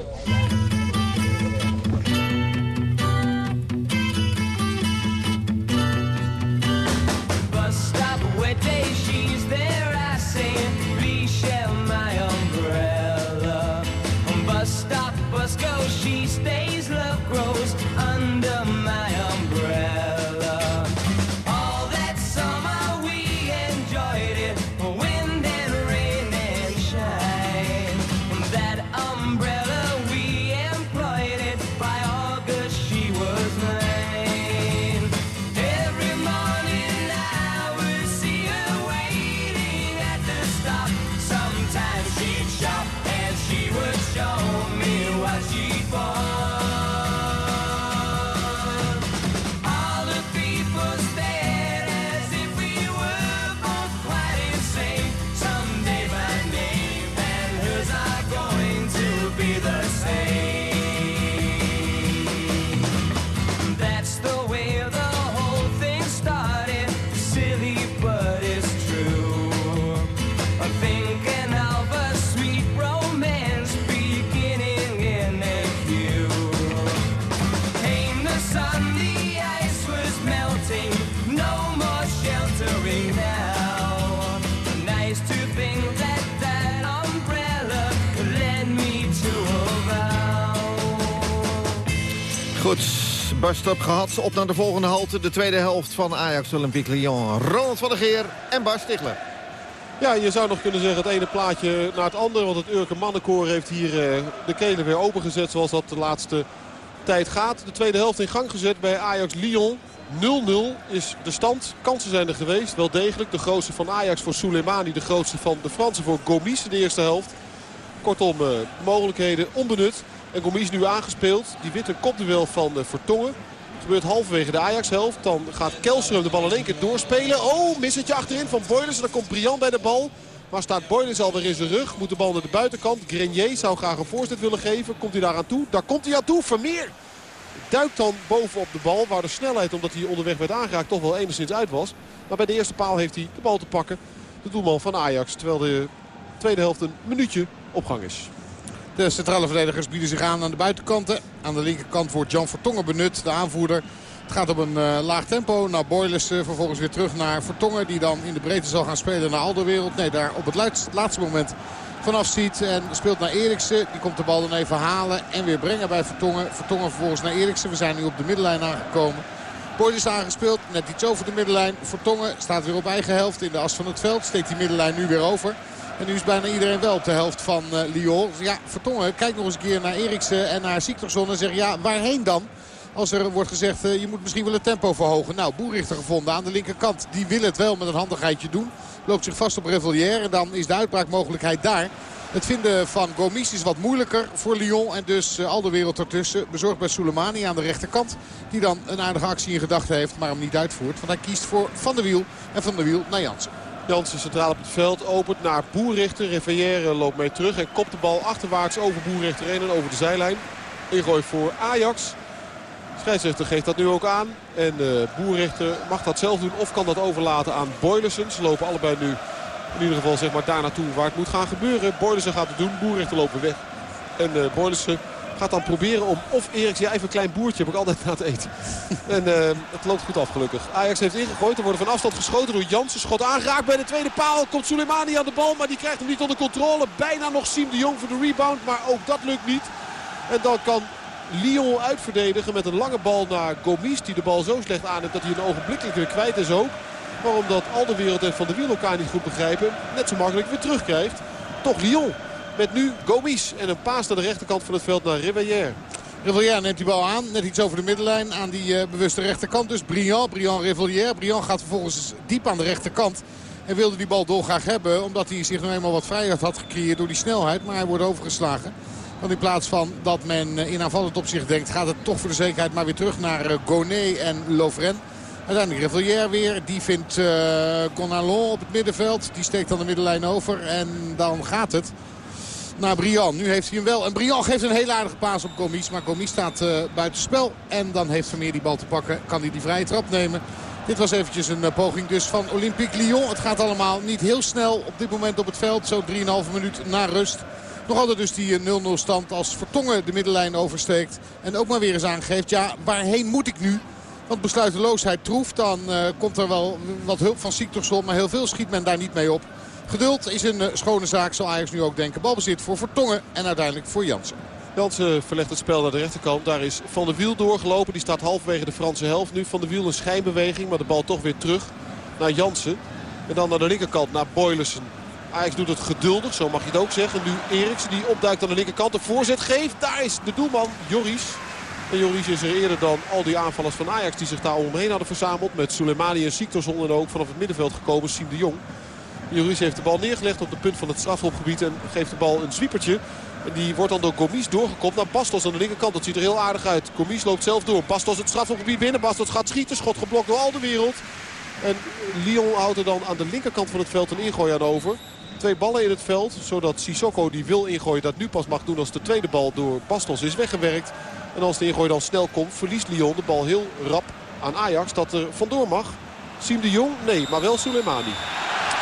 Barstop gehad. Op naar de volgende halte. De tweede helft van Ajax Olympique Lyon. Ronald van der Geer en Bas Stigler. Ja, je zou nog kunnen zeggen het ene plaatje naar het andere. Want het Urke mannenkoor heeft hier uh, de kelen weer opengezet zoals dat de laatste tijd gaat. De tweede helft in gang gezet bij Ajax Lyon. 0-0 is de stand. Kansen zijn er geweest, wel degelijk. De grootste van Ajax voor Soleimani, de grootste van de Fransen voor Gomis in de eerste helft. Kortom, uh, mogelijkheden onbenut. En Gomis nu aangespeeld. Die witte kopduel van uh, Vertongen. Gebeurt halverwege de Ajax-helft. Dan gaat Kelsen de bal in één keer doorspelen. Oh, missetje achterin van Boylens. Dan komt Briand bij de bal. Maar staat Boylens alweer in zijn rug. Moet de bal naar de buitenkant. Grenier zou graag een voorzet willen geven. Komt hij daar aan toe? Daar komt hij aan toe. Vermeer duikt dan bovenop de bal. Waar de snelheid, omdat hij onderweg werd aangeraakt, toch wel enigszins uit was. Maar bij de eerste paal heeft hij de bal te pakken. De doelman van Ajax. Terwijl de tweede helft een minuutje op gang is. De centrale verdedigers bieden zich aan aan de buitenkanten. Aan de linkerkant wordt Jan Vertongen benut, de aanvoerder. Het gaat op een uh, laag tempo. Naar Boyles uh, vervolgens weer terug naar Vertongen. Die dan in de breedte zal gaan spelen naar Alderwereld. Nee, daar op het laatste, moment vanaf ziet. En speelt naar Eriksen. Die komt de bal dan even halen en weer brengen bij Vertongen. Vertongen vervolgens naar Eriksen. We zijn nu op de middenlijn aangekomen. Boyles aangespeeld. Net iets over de middenlijn. Vertongen staat weer op eigen helft in de as van het veld. Steekt die middenlijn nu weer over. En nu is bijna iedereen wel op de helft van uh, Lyon. Ja, Vertongen kijkt nog eens een keer naar Eriksen en naar Siktersson en zegt ja, waarheen dan? Als er wordt gezegd, uh, je moet misschien wel het tempo verhogen. Nou, Boerichter gevonden aan de linkerkant. Die wil het wel met een handigheidje doen. Loopt zich vast op Revelier en dan is de uitbraakmogelijkheid daar. Het vinden van Gomis is wat moeilijker voor Lyon. En dus uh, al de wereld ertussen. Bezorgd bij Soleimani aan de rechterkant. Die dan een aardige actie in gedachten heeft. Maar hem niet uitvoert. Want hij kiest voor Van der Wiel. En Van der Wiel naar Jansen. Jansen centraal op het veld opent naar Boerrichter. Reveillère loopt mee terug en kopt de bal achterwaarts over Boerrichter heen en over de zijlijn. Ingooi voor Ajax. Scheidsrechter geeft dat nu ook aan. En uh, mag dat zelf doen of kan dat overlaten aan Boylersen. Ze lopen allebei nu in ieder geval zeg maar, daar naartoe waar het moet gaan gebeuren. Boylersen gaat het doen, Boerrichter lopen weg. En uh, Gaat dan proberen om of Eriks, ja even een klein boertje heb ik altijd na het eten. en uh, het loopt goed af gelukkig. Ajax heeft ingegooid. Er wordt van afstand geschoten door Jansen. Schot aangeraakt bij de tweede paal. Komt Soleimani aan de bal, maar die krijgt hem niet onder controle. Bijna nog Siem de Jong voor de rebound, maar ook dat lukt niet. En dan kan Lyon uitverdedigen met een lange bal naar Gomis. Die de bal zo slecht aan heeft dat hij een ogenblikkelijk weer kwijt is ook. Maar omdat al de wereld en Van de Wiel elkaar niet goed begrijpen, net zo makkelijk weer terugkrijgt. Toch Lyon. Met nu Gomis en een paas naar de rechterkant van het veld naar Rivière. Rivière neemt die bal aan. Net iets over de middenlijn aan die uh, bewuste rechterkant. Dus Briand, Briand Rivière. Briand gaat vervolgens diep aan de rechterkant. En wilde die bal dolgraag hebben. Omdat hij zich nog eenmaal wat vrijheid had gecreëerd door die snelheid. Maar hij wordt overgeslagen. Want in plaats van dat men eh, in aanvallend opzicht denkt... gaat het toch voor de zekerheid maar weer terug naar uh, Gonet en Lovren. Uiteindelijk Rivière weer. Die vindt uh, Gonalon op het middenveld. Die steekt dan de middenlijn over. En dan gaat het naar Brian. Nu heeft hij hem wel. En Brian geeft een hele aardige paas op Gomis. Maar Gomis staat buiten spel. En dan heeft Vermeer die bal te pakken. Kan hij die vrije trap nemen. Dit was eventjes een uh, poging dus van Olympique Lyon. Het gaat allemaal niet heel snel op dit moment op het veld. Zo 3,5 minuut na rust. Nog altijd dus die 0-0 stand als Vertongen de middenlijn oversteekt. En ook maar weer eens aangeeft. Ja, waarheen moet ik nu? Want besluiteloosheid troeft. Dan komt er wel wat hulp van Siktorsson. Maar heel veel schiet men daar niet mee op. Geduld is een uh, schone zaak, zal Ajax nu ook denken. Balbezit voor Vertongen en uiteindelijk voor Jansen. Jansen verlegt het spel naar de rechterkant. Daar is Van der Wiel doorgelopen. Die staat halverwege de Franse helft. Nu Van der Wiel een schijnbeweging. Maar de bal toch weer terug naar Jansen. En dan naar de linkerkant naar Boylussen. Ajax doet het geduldig, zo mag je het ook zeggen. Nu Eriksen die opduikt aan de linkerkant. De voorzet geeft. Daar is de doelman Joris. En Joris is er eerder dan al die aanvallers van Ajax die zich daar omheen hadden verzameld. Met Soleimani en Siktorsson en ook vanaf het middenveld gekomen Siem de Jong. Joris heeft de bal neergelegd op de punt van het strafhofgebied en geeft de bal een zwiepertje. En die wordt dan door Gomis doorgekopt naar Bastos aan de linkerkant. Dat ziet er heel aardig uit. Gomis loopt zelf door. Bastos het strafhofgebied binnen. Bastos gaat schieten. Schot geblokt door al de wereld. En Lyon houdt er dan aan de linkerkant van het veld een ingooi aan over. Twee ballen in het veld. Zodat Sissoko die wil ingooien dat nu pas mag doen als de tweede bal door Bastos is weggewerkt. En als de ingooi dan snel komt verliest Lyon de bal heel rap aan Ajax. Dat er vandoor mag. Siem de Jong? Nee, maar wel Soleimani.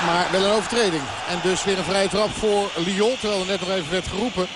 Maar wel een overtreding. En dus weer een vrije trap voor Lyon. Terwijl er net nog even werd geroepen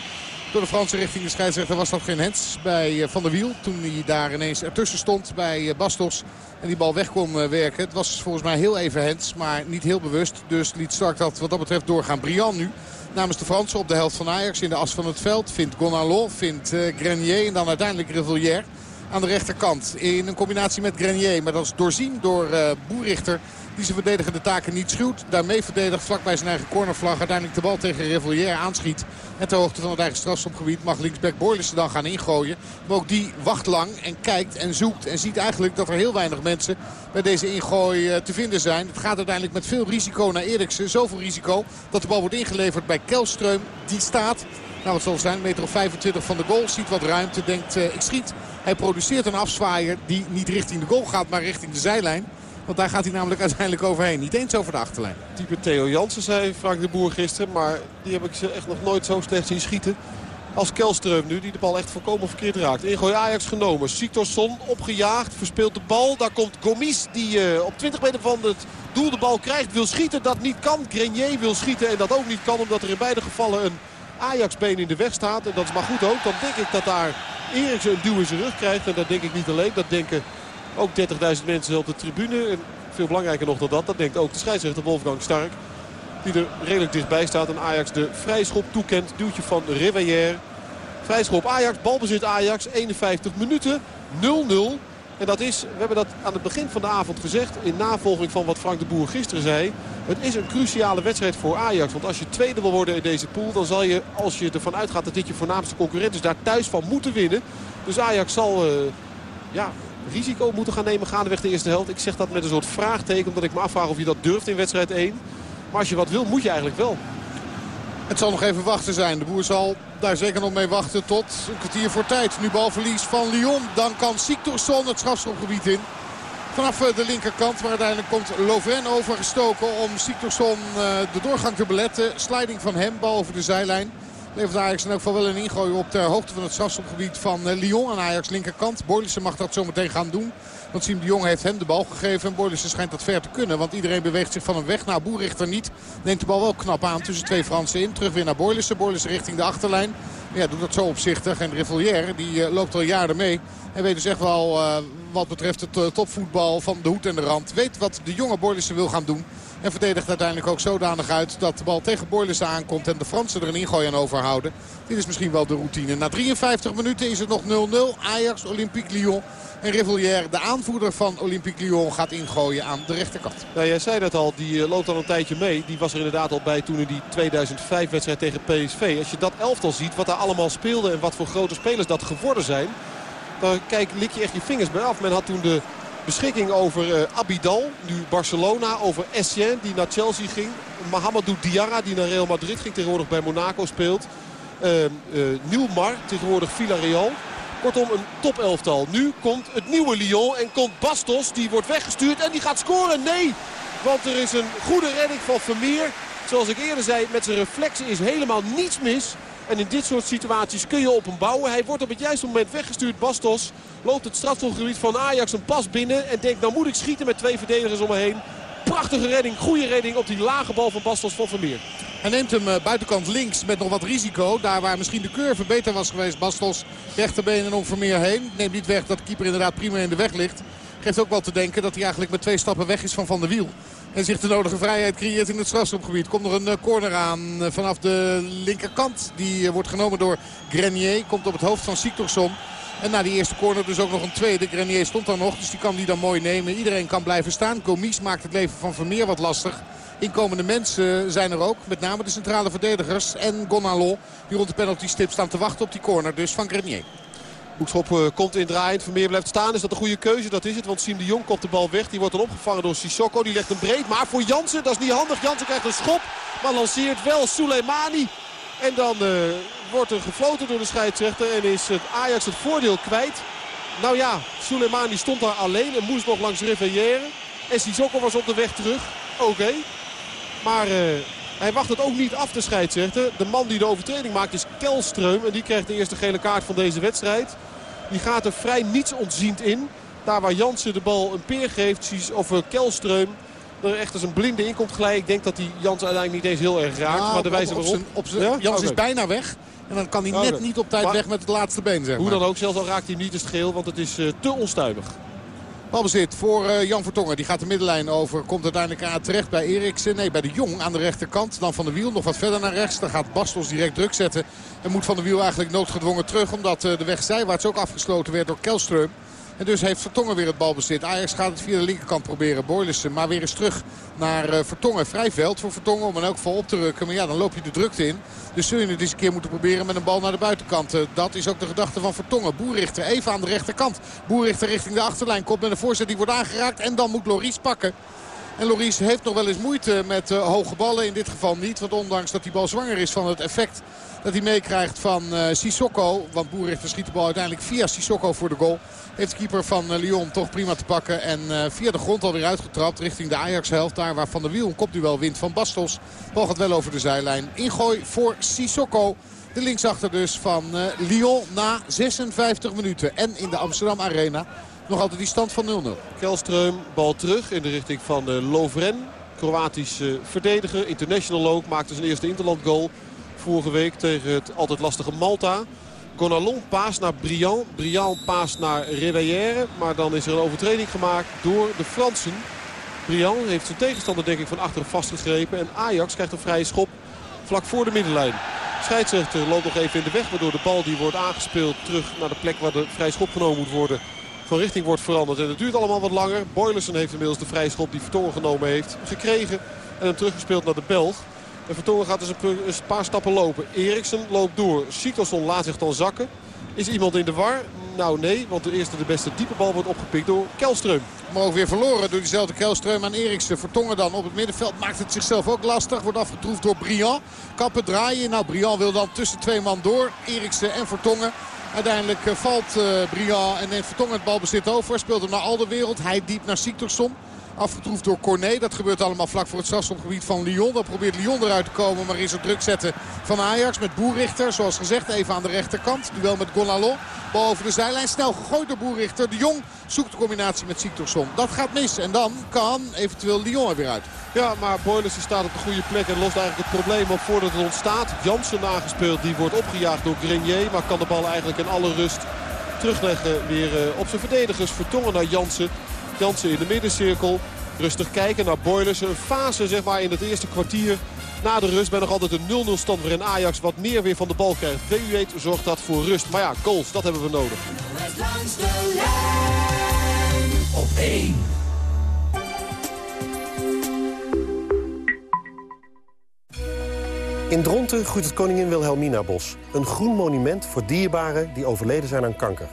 door de Franse richting de scheidsrechter was dat geen hens bij Van der Wiel. Toen hij daar ineens ertussen stond bij Bastos en die bal weg kon werken. Het was volgens mij heel even hens, maar niet heel bewust. Dus liet Stark dat wat dat betreft doorgaan. Brian nu namens de Fransen op de helft van Ajax in de as van het veld. Vindt Gonalon, vindt Grenier en dan uiteindelijk Revillière aan de rechterkant. In een combinatie met Grenier, maar dat is doorzien door Boerichter die zijn verdedigende taken niet schuwt. Daarmee verdedigt vlakbij zijn eigen cornervlag. Uiteindelijk de bal tegen Revolier aanschiet. En ter hoogte van het eigen strafstopgebied mag linksback Boylissen dan gaan ingooien. Maar ook die wacht lang en kijkt en zoekt. En ziet eigenlijk dat er heel weinig mensen bij deze ingooi te vinden zijn. Het gaat uiteindelijk met veel risico naar Eriksen. Zoveel risico dat de bal wordt ingeleverd bij Kelstreum. Die staat, nou wat zal zijn, meter of 25 van de goal. Ziet wat ruimte, denkt uh, ik schiet. Hij produceert een afzwaaier die niet richting de goal gaat, maar richting de zijlijn. Want daar gaat hij namelijk uiteindelijk overheen. Niet eens over de achterlijn. Type Theo Jansen zei Frank de Boer gisteren. Maar die heb ik ze echt nog nooit zo slecht zien schieten. Als Kelstreum nu, die de bal echt volkomen verkeerd raakt. Ingooi Ajax genomen. Siktorsson opgejaagd, verspeelt de bal. Daar komt Gomis die uh, op 20 meter van het doel de bal krijgt. Wil schieten, dat niet kan. Grenier wil schieten en dat ook niet kan. Omdat er in beide gevallen een Ajax-been in de weg staat. En dat is maar goed ook. Dan denk ik dat daar Eriksen een duw in zijn rug krijgt. En dat denk ik niet alleen. Dat denken ook 30.000 mensen op de tribune. En veel belangrijker nog dan dat. Dat denkt ook de scheidsrechter Wolfgang Stark. Die er redelijk dichtbij staat. En Ajax de vrijschop toekent. Duwtje van Reveillère. Vrijschop Ajax. Balbezit Ajax. 51 minuten. 0-0. En dat is, we hebben dat aan het begin van de avond gezegd. In navolging van wat Frank de Boer gisteren zei. Het is een cruciale wedstrijd voor Ajax. Want als je tweede wil worden in deze pool. Dan zal je, als je ervan uitgaat dat dit je voornaamste concurrent is. Daar thuis van moeten winnen. Dus Ajax zal... Uh, ja, risico moeten gaan nemen gaandeweg de eerste helft. Ik zeg dat met een soort vraagteken. Omdat ik me afvraag of je dat durft in wedstrijd 1. Maar als je wat wil, moet je eigenlijk wel. Het zal nog even wachten zijn. De boer zal daar zeker nog mee wachten tot een kwartier voor tijd. Nu balverlies van Lyon. Dan kan Siktorsson het strafschopgebied in. Vanaf de linkerkant. Maar uiteindelijk komt Lovren overgestoken om Siktorsson de doorgang te beletten. Sliding van hem, bal over de zijlijn. Levert Ajax in elk geval wel een ingooi op ter hoogte van het strafschopgebied van Lyon. Aan Ajax linkerkant. Boylissen mag dat zo meteen gaan doen. Want Siem de Jong heeft hem de bal gegeven. En Boylissen schijnt dat ver te kunnen. Want iedereen beweegt zich van hem weg. Nou, Boerichter niet. Neemt de bal wel knap aan tussen twee Fransen in. Terug weer naar Boylissen. Boylissen richting de achterlijn. Ja, doet dat zo opzichtig. En Rivière die uh, loopt al jaren mee. En weet dus echt wel uh, wat betreft het topvoetbal van de hoed en de rand. Weet wat de jonge Boylissen wil gaan doen. En verdedigt uiteindelijk ook zodanig uit dat de bal tegen Boylissen aankomt. En de Fransen er een ingooi aan overhouden. Dit is misschien wel de routine. Na 53 minuten is het nog 0-0. Ajax, Olympique Lyon. En Rivière, de aanvoerder van Olympique Lyon, gaat ingooien aan de rechterkant. Nou, jij zei dat al, die uh, loopt al een tijdje mee. Die was er inderdaad al bij toen in die 2005-wedstrijd tegen PSV. Als je dat elftal ziet, wat daar allemaal speelde en wat voor grote spelers dat geworden zijn. Dan kijk, lik je echt je vingers bij af. Men had toen de beschikking over uh, Abidal, nu Barcelona. Over Essien, die naar Chelsea ging. Mohamedou Diarra, die naar Real Madrid ging, tegenwoordig bij Monaco speelt. Uh, uh, Nilmar, tegenwoordig Villarreal. Kortom, een topelftal. Nu komt het nieuwe Lyon en komt Bastos. Die wordt weggestuurd en die gaat scoren. Nee, want er is een goede redding van Vermeer. Zoals ik eerder zei, met zijn reflexen is helemaal niets mis. En in dit soort situaties kun je op hem bouwen. Hij wordt op het juiste moment weggestuurd. Bastos loopt het strafschopgebied van Ajax een pas binnen. En denkt, nou moet ik schieten met twee verdedigers om me heen. Prachtige redding, goede redding op die lage bal van Bastos van Vermeer. Hij neemt hem eh, buitenkant links met nog wat risico. Daar waar misschien de curve beter was geweest. Bastos rechterbeen en om Vermeer heen. Neemt niet weg dat de keeper inderdaad prima in de weg ligt. Geeft ook wel te denken dat hij eigenlijk met twee stappen weg is van Van der Wiel. En zich de nodige vrijheid creëert in het strafschopgebied. Komt nog een eh, corner aan eh, vanaf de linkerkant. Die wordt genomen door Grenier. Komt op het hoofd van Siktorsson. En na die eerste corner dus ook nog een tweede. Grenier stond daar nog, dus die kan die dan mooi nemen. Iedereen kan blijven staan. Gomis maakt het leven van Vermeer wat lastig. Inkomende mensen zijn er ook. Met name de centrale verdedigers en Gonalon. Die rond de penalty stip staan te wachten op die corner dus van Grenier. Hoekschop uh, komt indraaiend. Vermeer blijft staan. Is dat een goede keuze? Dat is het. Want Siem de Jong kopt de bal weg. Die wordt dan opgevangen door Sissoko. Die legt hem breed. Maar voor Jansen, dat is niet handig. Jansen krijgt een schop. Maar lanceert wel Soleimani. En dan uh, wordt er gefloten door de scheidsrechter. En is het Ajax het voordeel kwijt. Nou ja, Soleimani stond daar alleen. En moest nog langs Rivière. En Sissoko was op de weg terug. Oké. Maar... Uh, hij wacht het ook niet af, de scheidsrechter. De man die de overtreding maakt is Kelstreum. En die krijgt de eerste gele kaart van deze wedstrijd. Die gaat er vrij niets ontziend in. Daar waar Jansen de bal een peer geeft, of Kelstreum er echt als een blinde in komt gelijk. Ik denk dat die Jansen uiteindelijk niet eens heel erg raakt. Nou, maar de wijze waarop... Op zijn, ja? Jans is bijna weg. En dan kan hij net okay. niet op tijd maar, weg met het laatste been. Zeg hoe dan ook, zelfs al raakt hij niet het geel. Want het is uh, te onstuimig. Balbezit voor uh, Jan Vertongen. Die gaat de middenlijn over. Komt uiteindelijk aan terecht bij Eriksen. Nee, bij de Jong aan de rechterkant. Dan Van der Wiel nog wat verder naar rechts. Dan gaat Bastos direct druk zetten. En moet Van der Wiel eigenlijk noodgedwongen terug. Omdat uh, de weg zijwaarts ook afgesloten werd door Kelström. En dus heeft Vertongen weer het balbezit. Ajax gaat het via de linkerkant proberen. Boylissen maar weer eens terug naar uh, Vertongen. Vrij veld voor Vertongen om in elk geval op te rukken. Maar ja, dan loop je de drukte in. Dus zul je het eens een keer moeten proberen met een bal naar de buitenkant. Uh, dat is ook de gedachte van Vertongen. Boerrichter even aan de rechterkant. Boerrichter richting de achterlijn. Komt met een voorzet die wordt aangeraakt. En dan moet Loris pakken. En Loris heeft nog wel eens moeite met uh, hoge ballen. In dit geval niet. Want ondanks dat die bal zwanger is van het effect dat hij meekrijgt van uh, Sissoko. Want Boerrichter schiet de bal uiteindelijk via Sissoko voor de goal. Heeft de keeper van uh, Lyon toch prima te pakken. En uh, via de grond alweer uitgetrapt richting de Ajax-helft. Daar waar Van der Wiel een kopduel wint van Bastos. Bal gaat wel over de zijlijn. Ingooi voor Sissoko. De linksachter dus van Lyon na 56 minuten. En in de Amsterdam Arena nog altijd die stand van 0-0. Kelstreum, bal terug in de richting van Lovren. Kroatisch uh, verdediger, international ook. Maakte zijn eerste interland goal vorige week tegen het altijd lastige Malta. Gonalon paast naar Briand. Briand paast naar Reveillère. Maar dan is er een overtreding gemaakt door de Fransen. Briand heeft zijn tegenstander denk ik van achteren vastgegrepen. En Ajax krijgt een vrije schop vlak voor de middenlijn. Scheidsrechter loopt nog even in de weg. Waardoor de bal die wordt aangespeeld terug naar de plek waar de vrije schop genomen moet worden. Van richting wordt veranderd. En het duurt allemaal wat langer. Boylersen heeft inmiddels de vrije schop die Vertongen genomen heeft gekregen. En hem teruggespeeld naar de Belg. En Vertongen gaat dus een paar stappen lopen. Eriksen loopt door. Siktorsson laat zich dan zakken. Is iemand in de war? Nou nee, want de eerste de beste diepe bal wordt opgepikt door Kelström. Maar ook weer verloren door diezelfde Kelström aan Eriksen. Vertongen dan op het middenveld maakt het zichzelf ook lastig. Wordt afgetroefd door Briand. Kappen draaien. Nou, Briand wil dan tussen twee man door. Eriksen en Vertongen. Uiteindelijk valt uh, Briand en neemt Vertongen het balbezit over. Speelt hem naar Alderwereld. Hij diep naar Siktorsson. Afgetroefd door Cornet. Dat gebeurt allemaal vlak voor het strafschopgebied van Lyon. Dan probeert Lyon eruit te komen. Maar is er druk zetten van Ajax met Boerrichter. Zoals gezegd even aan de rechterkant. Duel met Gonalon. Bal over de zijlijn. Snel gegooid door Boerrichter. De Jong zoekt de combinatie met Siktorsson. Dat gaat mis. En dan kan eventueel Lyon er weer uit. Ja, maar Boylissen staat op de goede plek en lost eigenlijk het probleem op voordat het ontstaat. Jansen aangespeeld. Die wordt opgejaagd door Grenier. Maar kan de bal eigenlijk in alle rust terugleggen weer op zijn verdedigers. Vertongen naar Jansen. Jansen in de middencirkel. Rustig kijken naar Boilers. Een fase zeg maar, in het eerste kwartier na de rust. Bij nog altijd een 0-0 stand waarin Ajax wat meer weer van de bal krijgt. Wie weet zorgt dat voor rust. Maar ja, goals, dat hebben we nodig. Lijn op 1. In Dronten groeit het Koningin Wilhelmina Bos. Een groen monument voor dierbaren die overleden zijn aan kanker.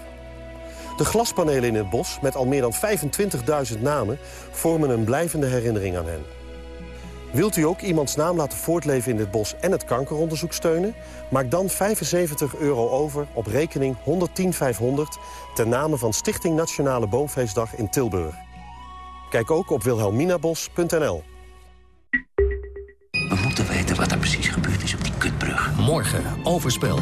De glaspanelen in het bos, met al meer dan 25.000 namen... vormen een blijvende herinnering aan hen. Wilt u ook iemands naam laten voortleven in dit bos en het kankeronderzoek steunen? Maak dan 75 euro over op rekening 110500... ten name van Stichting Nationale Boomfeestdag in Tilburg. Kijk ook op wilhelminabos.nl. We moeten Morgen, Overspel.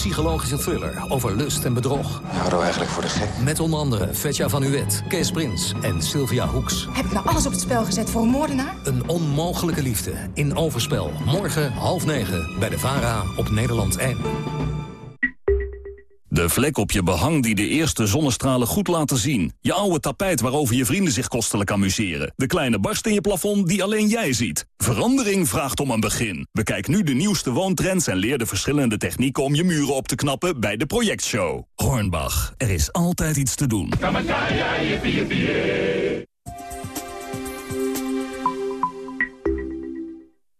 Psychologische thriller over lust en bedrog. Houden we eigenlijk voor de gek? Met onder andere Vetja van Uwet, Kees Prins en Sylvia Hoeks. Heb ik nou alles op het spel gezet voor een moordenaar? Een onmogelijke liefde in Overspel. Morgen half negen bij de VARA op Nederland 1. De vlek op je behang die de eerste zonnestralen goed laten zien. Je oude tapijt waarover je vrienden zich kostelijk amuseren. De kleine barst in je plafond die alleen jij ziet. Verandering vraagt om een begin. Bekijk nu de nieuwste woontrends en leer de verschillende technieken om je muren op te knappen bij de projectshow. Hornbach, er is altijd iets te doen.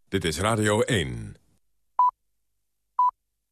Dit is Radio 1.